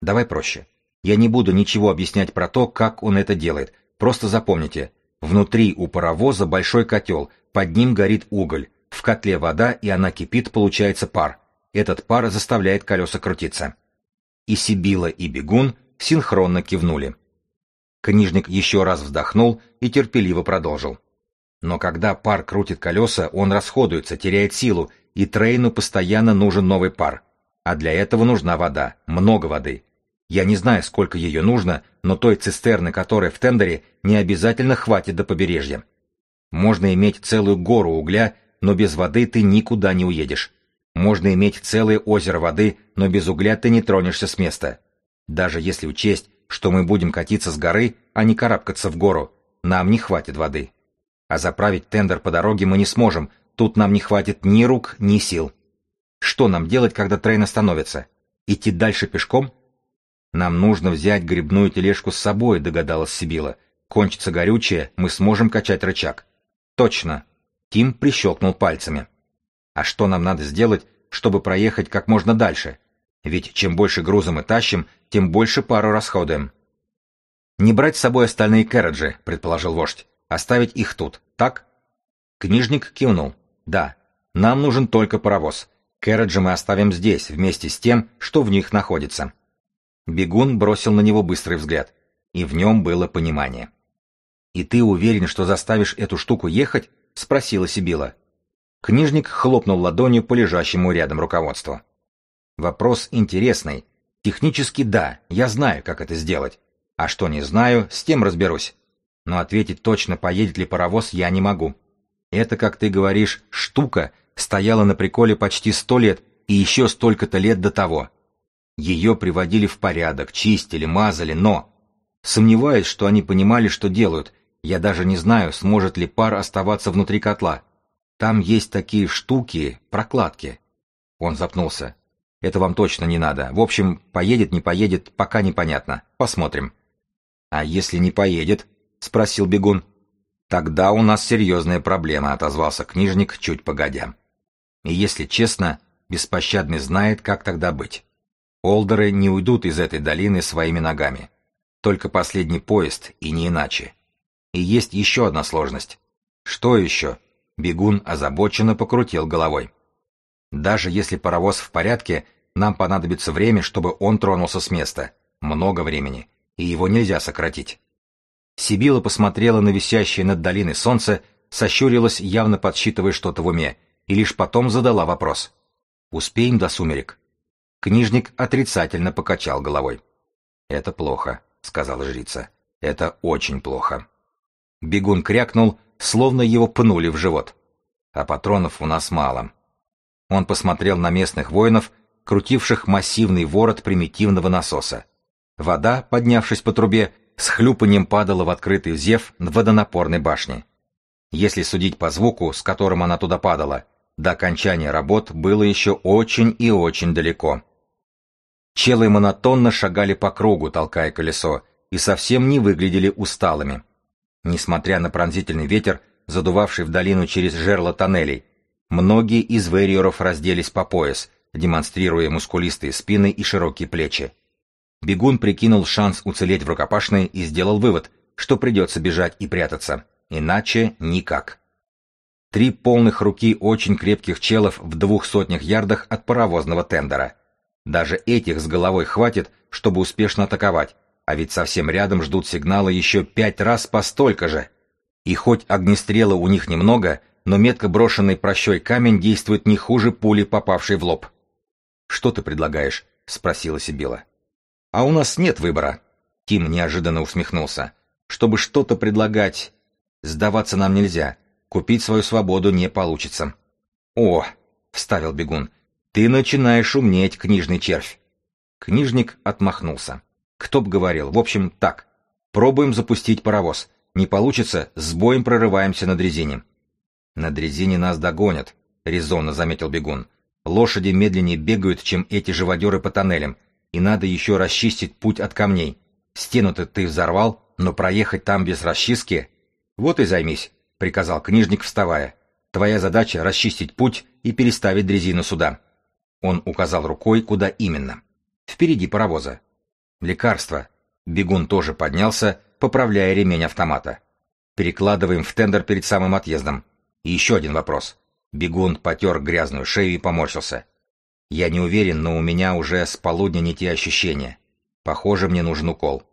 «Давай проще. Я не буду ничего объяснять про то, как он это делает. Просто запомните. Внутри у паровоза большой котел, под ним горит уголь, в котле вода, и она кипит, получается пар. Этот пар заставляет колеса крутиться. И Сибила, и Бегун синхронно кивнули. Книжник еще раз вздохнул и терпеливо продолжил. Но когда пар крутит колеса, он расходуется, теряет силу, и Трейну постоянно нужен новый пар. А для этого нужна вода, много воды. Я не знаю, сколько ее нужно, но той цистерны, которая в тендере, не обязательно хватит до побережья. Можно иметь целую гору угля, но без воды ты никуда не уедешь. Можно иметь целое озеро воды, но без угля ты не тронешься с места. Даже если учесть, что мы будем катиться с горы, а не карабкаться в гору, нам не хватит воды. А заправить тендер по дороге мы не сможем, тут нам не хватит ни рук, ни сил. Что нам делать, когда трейн остановится? Идти дальше пешком? Нам нужно взять грибную тележку с собой, догадалась Сибила. Кончится горючее, мы сможем качать рычаг. Точно. Тим прищелкнул пальцами. А что нам надо сделать, чтобы проехать как можно дальше? Ведь чем больше груза мы тащим, тем больше пару расходуем. Не брать с собой остальные кэроджи, предположил вождь. Оставить их тут, так? Книжник кивнул. Да, нам нужен только паровоз. Кэроджи мы оставим здесь, вместе с тем, что в них находится. Бегун бросил на него быстрый взгляд, и в нем было понимание. «И ты уверен, что заставишь эту штуку ехать?» — спросила Сибила. Книжник хлопнул ладонью по лежащему рядом руководству. Вопрос интересный. Технически да, я знаю, как это сделать. А что не знаю, с тем разберусь. Но ответить точно, поедет ли паровоз, я не могу. Это, как ты говоришь, штука стояла на приколе почти сто лет и еще столько-то лет до того. Ее приводили в порядок, чистили, мазали, но... Сомневаюсь, что они понимали, что делают. Я даже не знаю, сможет ли пар оставаться внутри котла. Там есть такие штуки, прокладки. Он запнулся. Это вам точно не надо. В общем, поедет, не поедет, пока непонятно. Посмотрим. А если не поедет? Спросил бегун. Тогда у нас серьезная проблема, отозвался книжник чуть погодя. И если честно, беспощадный знает, как тогда быть. Олдеры не уйдут из этой долины своими ногами. Только последний поезд, и не иначе. И есть еще одна сложность. Что еще? Бегун озабоченно покрутил головой. Даже если паровоз в порядке, нам понадобится время, чтобы он тронулся с места. Много времени. И его нельзя сократить. Сибила посмотрела на висящее над долиной солнце, сощурилась, явно подсчитывая что-то в уме, и лишь потом задала вопрос. «Успеем до сумерек?» Книжник отрицательно покачал головой. «Это плохо», — сказала жрица. «Это очень плохо». Бегун крякнул, словно его пнули в живот. «А патронов у нас мало». Он посмотрел на местных воинов, крутивших массивный ворот примитивного насоса. Вода, поднявшись по трубе, с хлюпанием падала в открытый зев водонапорной башни. Если судить по звуку, с которым она туда падала, до окончания работ было еще очень и очень далеко. Челы монотонно шагали по кругу, толкая колесо, и совсем не выглядели усталыми. Несмотря на пронзительный ветер, задувавший в долину через жерло тоннелей, многие из вэриоров разделись по пояс, демонстрируя мускулистые спины и широкие плечи. Бегун прикинул шанс уцелеть в рукопашной и сделал вывод, что придется бежать и прятаться. Иначе никак. Три полных руки очень крепких челов в двух сотнях ярдах от паровозного тендера — даже этих с головой хватит, чтобы успешно атаковать, а ведь совсем рядом ждут сигнала еще пять раз по столько же. И хоть огнестрела у них немного, но метко брошенный прощой камень действует не хуже пули, попавшей в лоб. «Что ты предлагаешь?» — спросила Сибила. «А у нас нет выбора». Тим неожиданно усмехнулся. «Чтобы что-то предлагать, сдаваться нам нельзя. Купить свою свободу не получится». «О!» — вставил бегун. «Ты начинаешь умнеть, книжный червь!» Книжник отмахнулся. Кто б говорил, в общем, так. Пробуем запустить паровоз. Не получится, с боем прорываемся на дрезине. На дрезине нас догонят, резонно заметил бегун. Лошади медленнее бегают, чем эти живодеры по тоннелям, и надо еще расчистить путь от камней. Стену-то ты взорвал, но проехать там без расчистки... Вот и займись, — приказал книжник, вставая. Твоя задача — расчистить путь и переставить дрезину сюда. Он указал рукой, куда именно. Впереди паровоза. Лекарство. Бегун тоже поднялся, поправляя ремень автомата. Перекладываем в тендер перед самым отъездом. И еще один вопрос. Бегун потер грязную шею и поморщился. Я не уверен, но у меня уже с полудня не те ощущения. Похоже, мне нужен укол.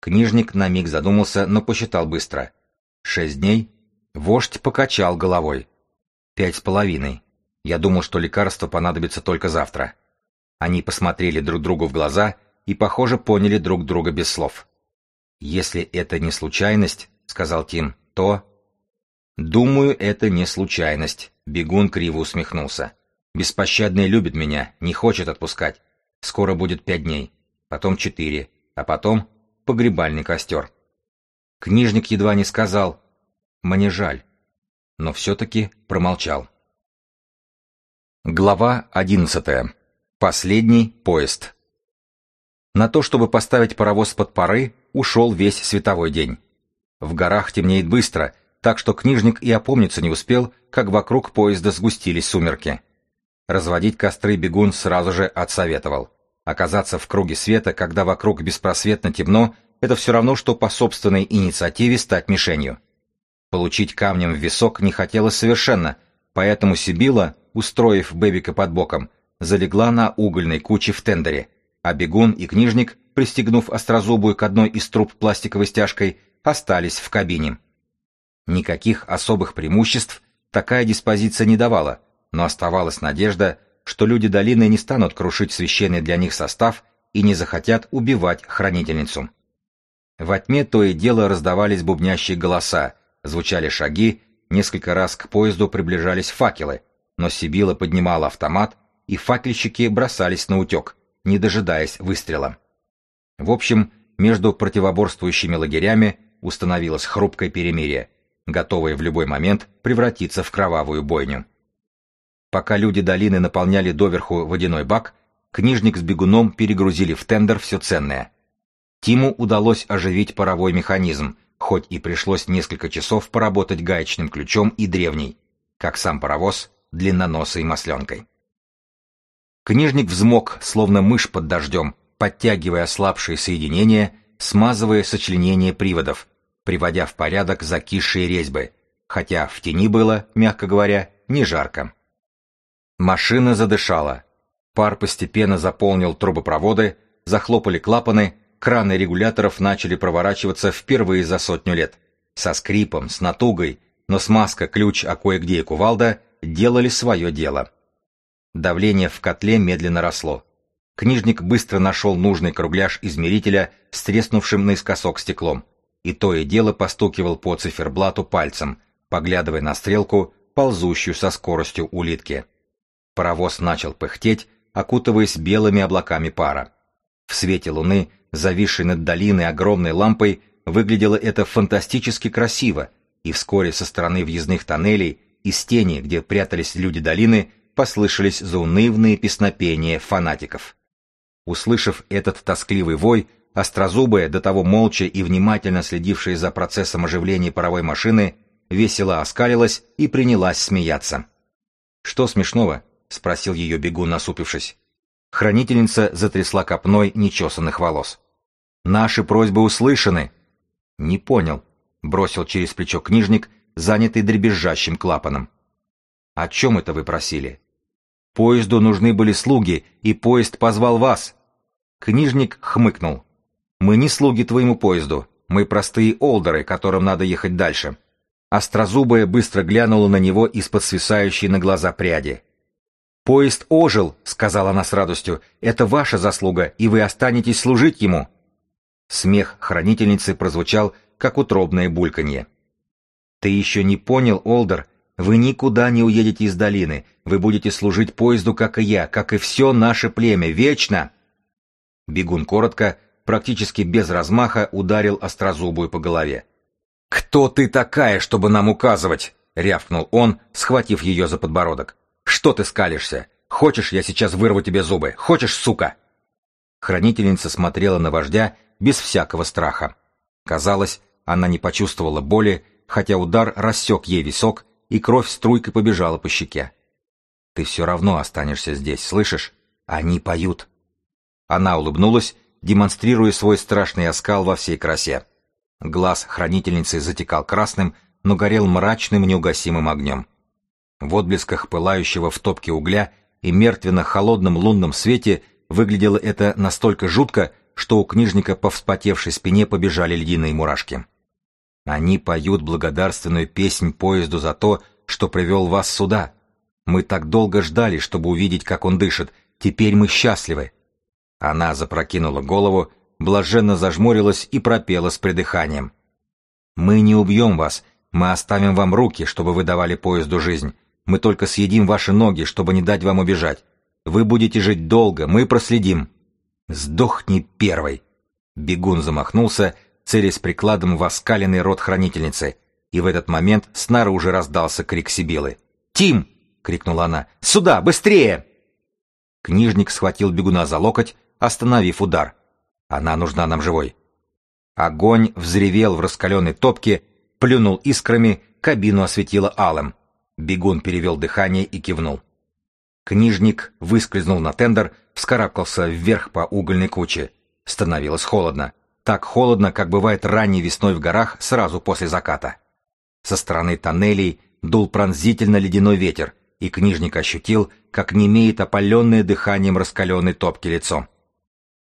Книжник на миг задумался, но посчитал быстро. Шесть дней? Вождь покачал головой. Пять с половиной. Я думал, что лекарство понадобится только завтра. Они посмотрели друг другу в глаза и, похоже, поняли друг друга без слов. «Если это не случайность», — сказал Тим, — «то...» «Думаю, это не случайность», — Бегун криво усмехнулся. «Беспощадный любит меня, не хочет отпускать. Скоро будет пять дней, потом четыре, а потом погребальный костер». Книжник едва не сказал «Мне жаль», но все-таки промолчал. Глава одиннадцатая. Последний поезд. На то, чтобы поставить паровоз под пары, ушел весь световой день. В горах темнеет быстро, так что книжник и опомниться не успел, как вокруг поезда сгустились сумерки. Разводить костры бегун сразу же отсоветовал. Оказаться в круге света, когда вокруг беспросветно темно, это все равно, что по собственной инициативе стать мишенью. Получить камнем в висок не хотелось совершенно, поэтому Сибила, устроив Бэбика под боком, залегла на угольной куче в тендере, а бегун и книжник, пристегнув острозубую к одной из труб пластиковой стяжкой, остались в кабине. Никаких особых преимуществ такая диспозиция не давала, но оставалась надежда, что люди долины не станут крушить священный для них состав и не захотят убивать хранительницу. Во тьме то и дело раздавались бубнящие голоса, звучали шаги, несколько раз к поезду приближались факелы, но Сибила поднимала автомат и факельщики бросались на утек, не дожидаясь выстрела. В общем, между противоборствующими лагерями установилось хрупкое перемирие, готовое в любой момент превратиться в кровавую бойню. Пока люди долины наполняли доверху водяной бак, книжник с бегуном перегрузили в тендер все ценное. Тиму удалось оживить паровой механизм, хоть и пришлось несколько часов поработать гаечным ключом и древней, как сам паровоз, длинноносой масленкой. Книжник взмок, словно мышь под дождем, подтягивая ослабшие соединения, смазывая сочленение приводов, приводя в порядок закисшие резьбы, хотя в тени было, мягко говоря, не жарко. Машина задышала. Пар постепенно заполнил трубопроводы, захлопали клапаны, краны регуляторов начали проворачиваться впервые за сотню лет. Со скрипом, с натугой, но смазка, ключ, а кое-где и кувалда делали свое дело. Давление в котле медленно росло. Книжник быстро нашел нужный кругляш измерителя с треснувшим наискосок стеклом, и то и дело постукивал по циферблату пальцем, поглядывая на стрелку, ползущую со скоростью улитки. Паровоз начал пыхтеть, окутываясь белыми облаками пара. В свете луны, зависшей над долиной огромной лампой, выглядело это фантастически красиво, и вскоре со стороны въездных тоннелей, из тени, где прятались люди долины, послышались заунывные песнопения фанатиков. Услышав этот тоскливый вой, острозубая, до того молча и внимательно следившая за процессом оживления паровой машины, весело оскалилась и принялась смеяться. «Что смешного?» — спросил ее бегун, насупившись. Хранительница затрясла копной нечесанных волос. «Наши просьбы услышаны!» «Не понял», — бросил через плечо книжник, занятый дребезжащим клапаном. «О чем это вы просили?» Поезду нужны были слуги, и поезд позвал вас. Книжник хмыкнул. Мы не слуги твоему поезду, мы простые олдеры, которым надо ехать дальше. Острозубая быстро глянула на него из-под свисающей на глаза пряди. «Поезд ожил», — сказала она с радостью. «Это ваша заслуга, и вы останетесь служить ему». Смех хранительницы прозвучал, как утробное бульканье. «Ты еще не понял, Олдер, вы никуда не уедете из долины. Вы будете служить поезду, как и я, как и все наше племя, вечно!» Бегун коротко, практически без размаха, ударил острозубую по голове. «Кто ты такая, чтобы нам указывать?» — рявкнул он, схватив ее за подбородок. «Что ты скалишься? Хочешь, я сейчас вырву тебе зубы? Хочешь, сука?» Хранительница смотрела на вождя, без всякого страха. Казалось, она не почувствовала боли, хотя удар рассек ей висок, и кровь струйкой побежала по щеке. «Ты все равно останешься здесь, слышишь? Они поют». Она улыбнулась, демонстрируя свой страшный оскал во всей красе. Глаз хранительницы затекал красным, но горел мрачным неугасимым огнем. В отблесках пылающего в топке угля и мертвенно-холодном лунном свете выглядело это настолько жутко, что у книжника по вспотевшей спине побежали ледяные мурашки. Они поют благодарственную песнь поезду за то, что привел вас сюда. Мы так долго ждали, чтобы увидеть, как он дышит. Теперь мы счастливы. Она запрокинула голову, блаженно зажмурилась и пропела с придыханием. «Мы не убьем вас, мы оставим вам руки, чтобы вы давали поезду жизнь. Мы только съедим ваши ноги, чтобы не дать вам убежать. Вы будете жить долго, мы проследим». «Сдохни первой!» Бегун замахнулся, целясь прикладом в оскаленный рот хранительницы, и в этот момент снаружи раздался крик Сибилы. «Тим!» — крикнула она. «Сюда! Быстрее!» Книжник схватил бегуна за локоть, остановив удар. Она нужна нам живой. Огонь взревел в раскаленной топке, плюнул искрами, кабину осветило алым. Бегун перевел дыхание и кивнул. Книжник выскользнул на тендер, вскарабкался вверх по угольной куче. Становилось холодно. Так холодно, как бывает ранней весной в горах сразу после заката. Со стороны тоннелей дул пронзительно ледяной ветер, и книжник ощутил, как немеет опаленное дыханием раскаленной топки лицом.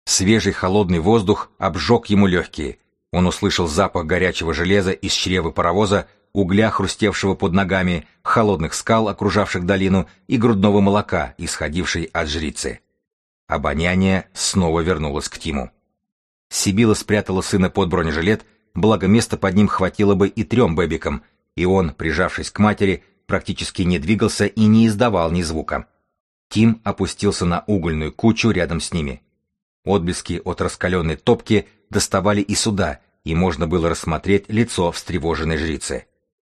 Свежий холодный воздух обжег ему легкие. Он услышал запах горячего железа из чрева паровоза, угля, хрустевшего под ногами, холодных скал, окружавших долину, и грудного молока, исходившей от жрицы. Обоняние снова вернулось к Тиму. Сибила спрятала сына под бронежилет, благо места под ним хватило бы и трем бэбикам, и он, прижавшись к матери, практически не двигался и не издавал ни звука. Тим опустился на угольную кучу рядом с ними. Отблески от раскаленной топки доставали и сюда, и можно было рассмотреть лицо встревоженной жрицы.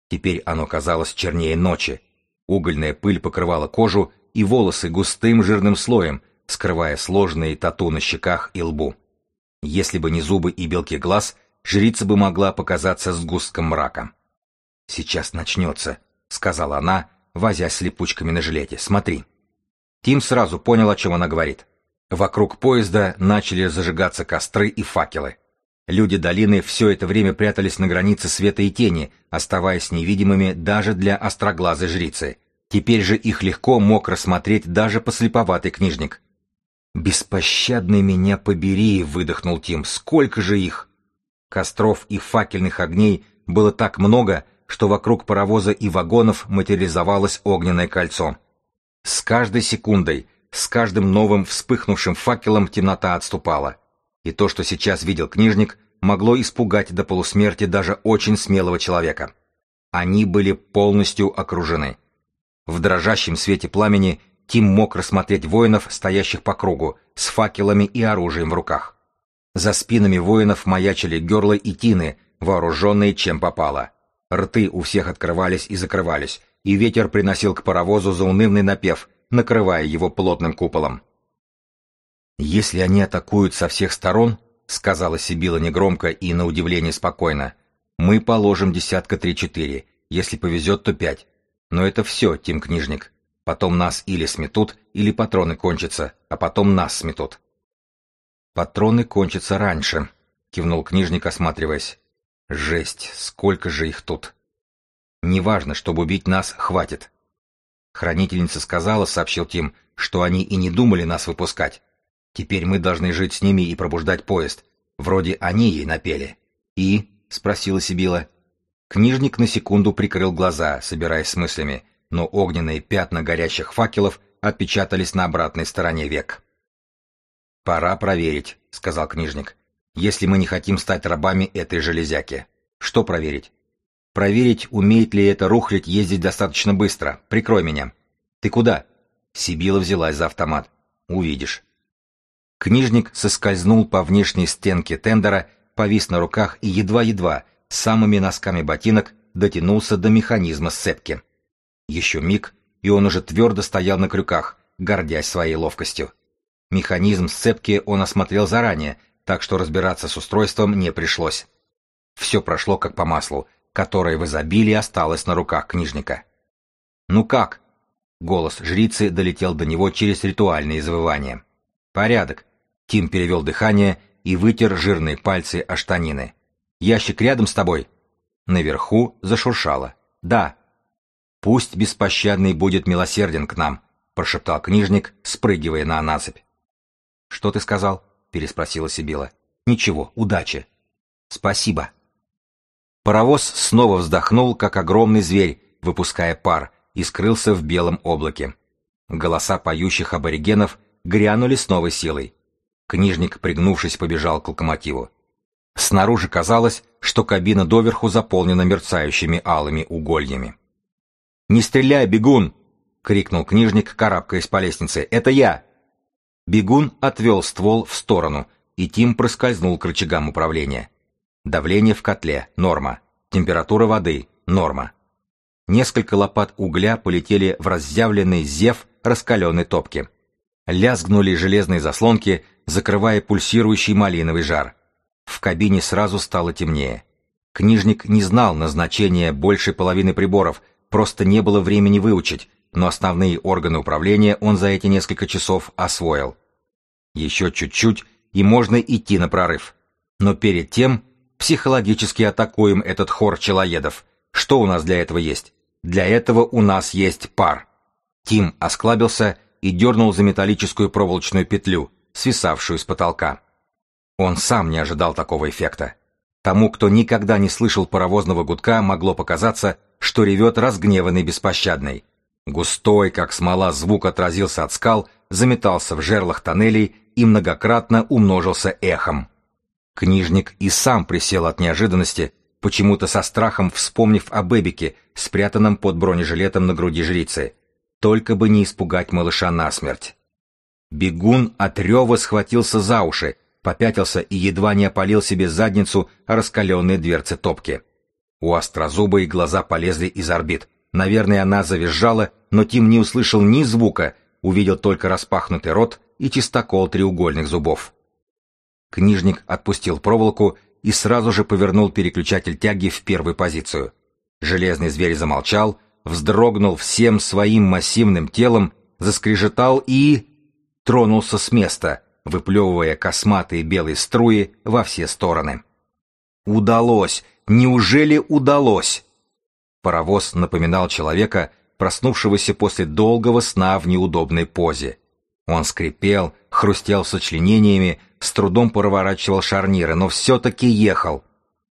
Теперь оно казалось чернее ночи. Угольная пыль покрывала кожу и волосы густым жирным слоем, скрывая сложные тату на щеках и лбу. Если бы не зубы и белки глаз, жрица бы могла показаться сгустком мрака. «Сейчас начнется», — сказала она, возясь с липучками на жилете. «Смотри». Тим сразу понял, о чем она говорит. Вокруг поезда начали зажигаться костры и факелы. Люди долины все это время прятались на границе света и тени, оставаясь невидимыми даже для остроглазой жрицы. Теперь же их легко мог рассмотреть даже послеповатый книжник. «Беспощадный меня побери!» — выдохнул Тим. «Сколько же их!» Костров и факельных огней было так много, что вокруг паровоза и вагонов материализовалось огненное кольцо. С каждой секундой с каждым новым вспыхнувшим факелом темнота отступала. И то, что сейчас видел книжник, могло испугать до полусмерти даже очень смелого человека. Они были полностью окружены. В дрожащем свете пламени Тим мог рассмотреть воинов, стоящих по кругу, с факелами и оружием в руках. За спинами воинов маячили герлы и тины, вооруженные чем попало. Рты у всех открывались и закрывались, и ветер приносил к паровозу заунывный напев, накрывая его плотным куполом. «Если они атакуют со всех сторон», — сказала Сибила негромко и на удивление спокойно, «мы положим десятка три-четыре, если повезет, то пять. Но это все, Тим Книжник. Потом нас или сметут, или патроны кончатся, а потом нас сметут». «Патроны кончатся раньше», — кивнул Книжник, осматриваясь. «Жесть, сколько же их тут!» «Неважно, чтобы убить нас, хватит. Хранительница сказала, сообщил Тим, что они и не думали нас выпускать. Теперь мы должны жить с ними и пробуждать поезд. Вроде они ей напели. И? спросила Сибила. Книжник на секунду прикрыл глаза, собираясь с мыслями, но огненные пятна горящих факелов отпечатались на обратной стороне век. «Пора проверить», — сказал книжник. «Если мы не хотим стать рабами этой железяки. Что проверить? Проверить, умеет ли эта рухлядь ездить достаточно быстро. Прикрой меня. Ты куда? Сибила взялась за автомат. Увидишь. Книжник соскользнул по внешней стенке тендера, повис на руках и едва-едва, самыми носками ботинок, дотянулся до механизма сцепки. Еще миг, и он уже твердо стоял на крюках, гордясь своей ловкостью. Механизм сцепки он осмотрел заранее, так что разбираться с устройством не пришлось. Все прошло как по маслу, которое в изобилии осталось на руках книжника. «Ну как?» Голос жрицы долетел до него через ритуальные завывания. «Порядок». Тим перевел дыхание и вытер жирные пальцы о штанины. «Ящик рядом с тобой?» Наверху зашуршало. «Да». «Пусть беспощадный будет милосерден к нам», — прошептал книжник, спрыгивая на насыпь. «Что ты сказал?» — переспросила Сибила. «Ничего, удачи». «Спасибо». Паровоз снова вздохнул, как огромный зверь, выпуская пар, и скрылся в белом облаке. Голоса поющих аборигенов грянули с новой силой. Книжник, пригнувшись, побежал к локомотиву. Снаружи казалось, что кабина доверху заполнена мерцающими алыми угольями. «Не стреляй, бегун!» — крикнул книжник, карабкаясь по лестнице. «Это я!» Бегун отвел ствол в сторону, и Тим проскользнул к рычагам управления. Давление в котле – норма. Температура воды – норма. Несколько лопат угля полетели в разъявленный зев раскаленной топки. Лязгнули железные заслонки, закрывая пульсирующий малиновый жар. В кабине сразу стало темнее. Книжник не знал назначения большей половины приборов, просто не было времени выучить, но основные органы управления он за эти несколько часов освоил. Еще чуть-чуть, и можно идти на прорыв. Но перед тем психологически атакуем этот хор челоедов. Что у нас для этого есть? Для этого у нас есть пар. Тим осклабился и дернул за металлическую проволочную петлю, свисавшую с потолка. Он сам не ожидал такого эффекта. Тому, кто никогда не слышал паровозного гудка, могло показаться, что ревет разгневанный беспощадный. Густой, как смола, звук отразился от скал, заметался в жерлах тоннелей и многократно умножился эхом. Книжник и сам присел от неожиданности, почему-то со страхом вспомнив о Бэбике, спрятанном под бронежилетом на груди жрицы. Только бы не испугать малыша насмерть. Бегун от рева схватился за уши, попятился и едва не опалил себе задницу раскаленные дверцы топки. У острозубой глаза полезли из орбит. Наверное, она завизжала, но Тим не услышал ни звука, увидел только распахнутый рот и чистокол треугольных зубов. Книжник отпустил проволоку и сразу же повернул переключатель тяги в первую позицию. Железный зверь замолчал, вздрогнул всем своим массивным телом, заскрежетал и... тронулся с места, выплевывая косматые белые струи во все стороны. Удалось! Неужели удалось? Паровоз напоминал человека, проснувшегося после долгого сна в неудобной позе. Он скрипел, хрустел сочленениями, с трудом проворачивал шарниры, но все-таки ехал.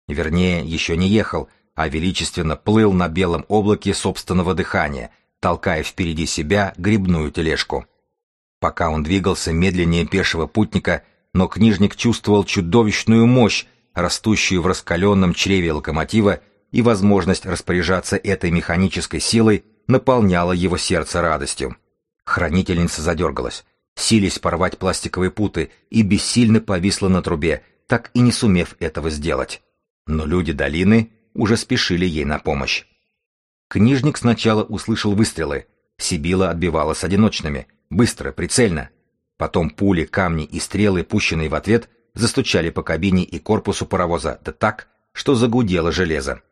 Вернее, еще не ехал, а величественно плыл на белом облаке собственного дыхания, толкая впереди себя грибную тележку. Пока он двигался медленнее пешего путника, но книжник чувствовал чудовищную мощь, растущую в раскаленном чреве локомотива, и возможность распоряжаться этой механической силой наполняла его сердце радостью. Хранительница задергалась сились порвать пластиковые путы, и бессильно повисла на трубе, так и не сумев этого сделать. Но люди долины уже спешили ей на помощь. Книжник сначала услышал выстрелы. Сибила отбивала с одиночными, быстро, прицельно. Потом пули, камни и стрелы, пущенные в ответ, застучали по кабине и корпусу паровоза, да так, что загудело железо.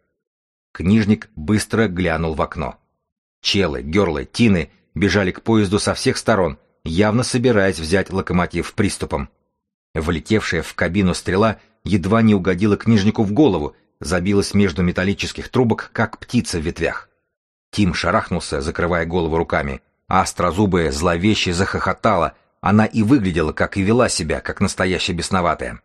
Книжник быстро глянул в окно. Челы, герлы, тины бежали к поезду со всех сторон, явно собираясь взять локомотив приступом. Влетевшая в кабину стрела едва не угодила книжнику в голову, забилась между металлических трубок, как птица в ветвях. Тим шарахнулся, закрывая голову руками, острозубая зловеще захохотала, она и выглядела, как и вела себя, как настоящая бесноватая.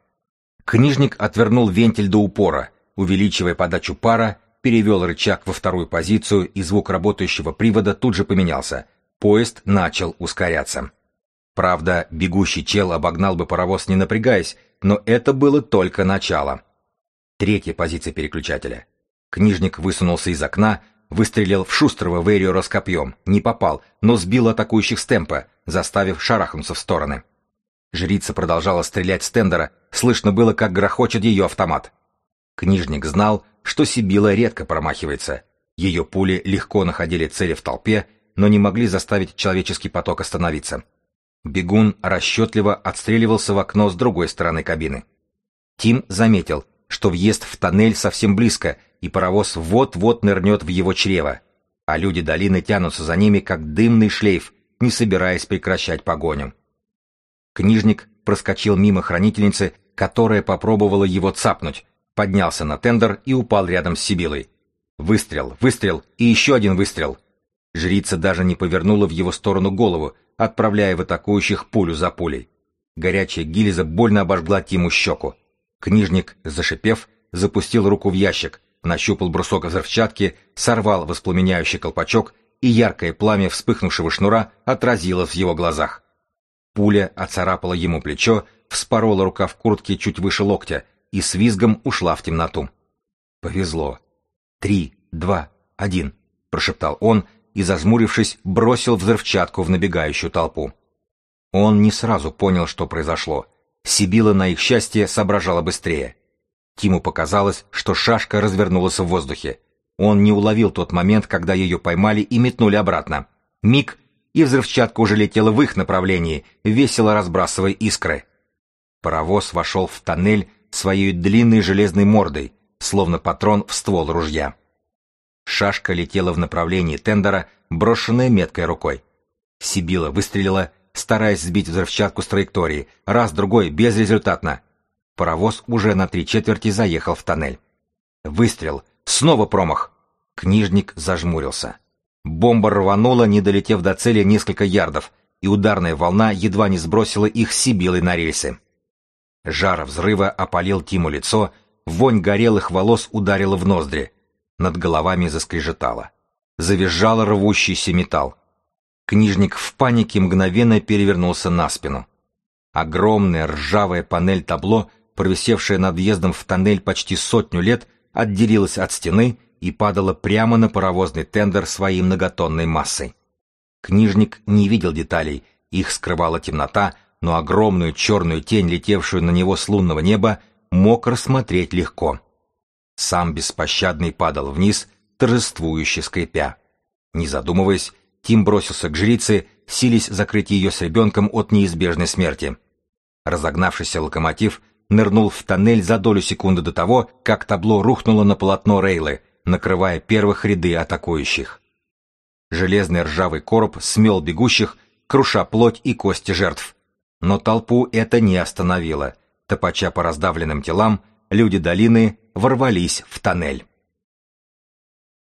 Книжник отвернул вентиль до упора, увеличивая подачу пара, перевел рычаг во вторую позицию, и звук работающего привода тут же поменялся — Поезд начал ускоряться. Правда, бегущий чел обогнал бы паровоз не напрягаясь, но это было только начало. Третья позиция переключателя. Книжник высунулся из окна, выстрелил в шустрого Верио раскопьем, не попал, но сбил атакующих с темпа, заставив шарахнуться в стороны. Жрица продолжала стрелять с тендера, слышно было, как грохочет ее автомат. Книжник знал, что Сибила редко промахивается. Ее пули легко находили цели в толпе но не могли заставить человеческий поток остановиться. Бегун расчетливо отстреливался в окно с другой стороны кабины. Тим заметил, что въезд в тоннель совсем близко, и паровоз вот-вот нырнет в его чрево, а люди долины тянутся за ними, как дымный шлейф, не собираясь прекращать погоню. Книжник проскочил мимо хранительницы, которая попробовала его цапнуть, поднялся на тендер и упал рядом с Сибилой. Выстрел, выстрел и еще один выстрел. Жрица даже не повернула в его сторону голову, отправляя в атакующих пулю за пулей. Горячая гильза больно обожгла Тиму щеку. Книжник, зашипев, запустил руку в ящик, нащупал брусок взрывчатки, сорвал воспламеняющий колпачок, и яркое пламя вспыхнувшего шнура отразилось в его глазах. Пуля оцарапала ему плечо, вспорола рукав куртки чуть выше локтя и с визгом ушла в темноту. Повезло. «Три, два, один», — прошептал он и, зажмурившись, бросил взрывчатку в набегающую толпу. Он не сразу понял, что произошло. Сибила, на их счастье, соображала быстрее. Тиму показалось, что шашка развернулась в воздухе. Он не уловил тот момент, когда ее поймали и метнули обратно. Миг, и взрывчатка уже летела в их направлении, весело разбрасывая искры. Паровоз вошел в тоннель своей длинной железной мордой, словно патрон в ствол ружья. Шашка летела в направлении тендера, брошенная меткой рукой. Сибила выстрелила, стараясь сбить взрывчатку с траектории, раз-другой, безрезультатно. Паровоз уже на три четверти заехал в тоннель. Выстрел. Снова промах. Книжник зажмурился. Бомба рванула, не долетев до цели несколько ярдов, и ударная волна едва не сбросила их Сибилой на рельсы. Жар взрыва опалил Тиму лицо, вонь горелых волос ударила в ноздри. Над головами заскрежетало. Завизжал рвущийся металл. Книжник в панике мгновенно перевернулся на спину. Огромная ржавая панель табло, провисевшая над въездом в тоннель почти сотню лет, отделилась от стены и падала прямо на паровозный тендер своей многотонной массой. Книжник не видел деталей, их скрывала темнота, но огромную черную тень, летевшую на него с лунного неба, мог рассмотреть легко. Сам беспощадный падал вниз, торжествующе скрипя. Не задумываясь, Тим бросился к жрице, сились закрыть ее с ребенком от неизбежной смерти. Разогнавшийся локомотив нырнул в тоннель за долю секунды до того, как табло рухнуло на полотно рейлы, накрывая первых ряды атакующих. Железный ржавый короб смел бегущих, круша плоть и кости жертв. Но толпу это не остановило. Топача по раздавленным телам, люди долины ворвались в тоннель.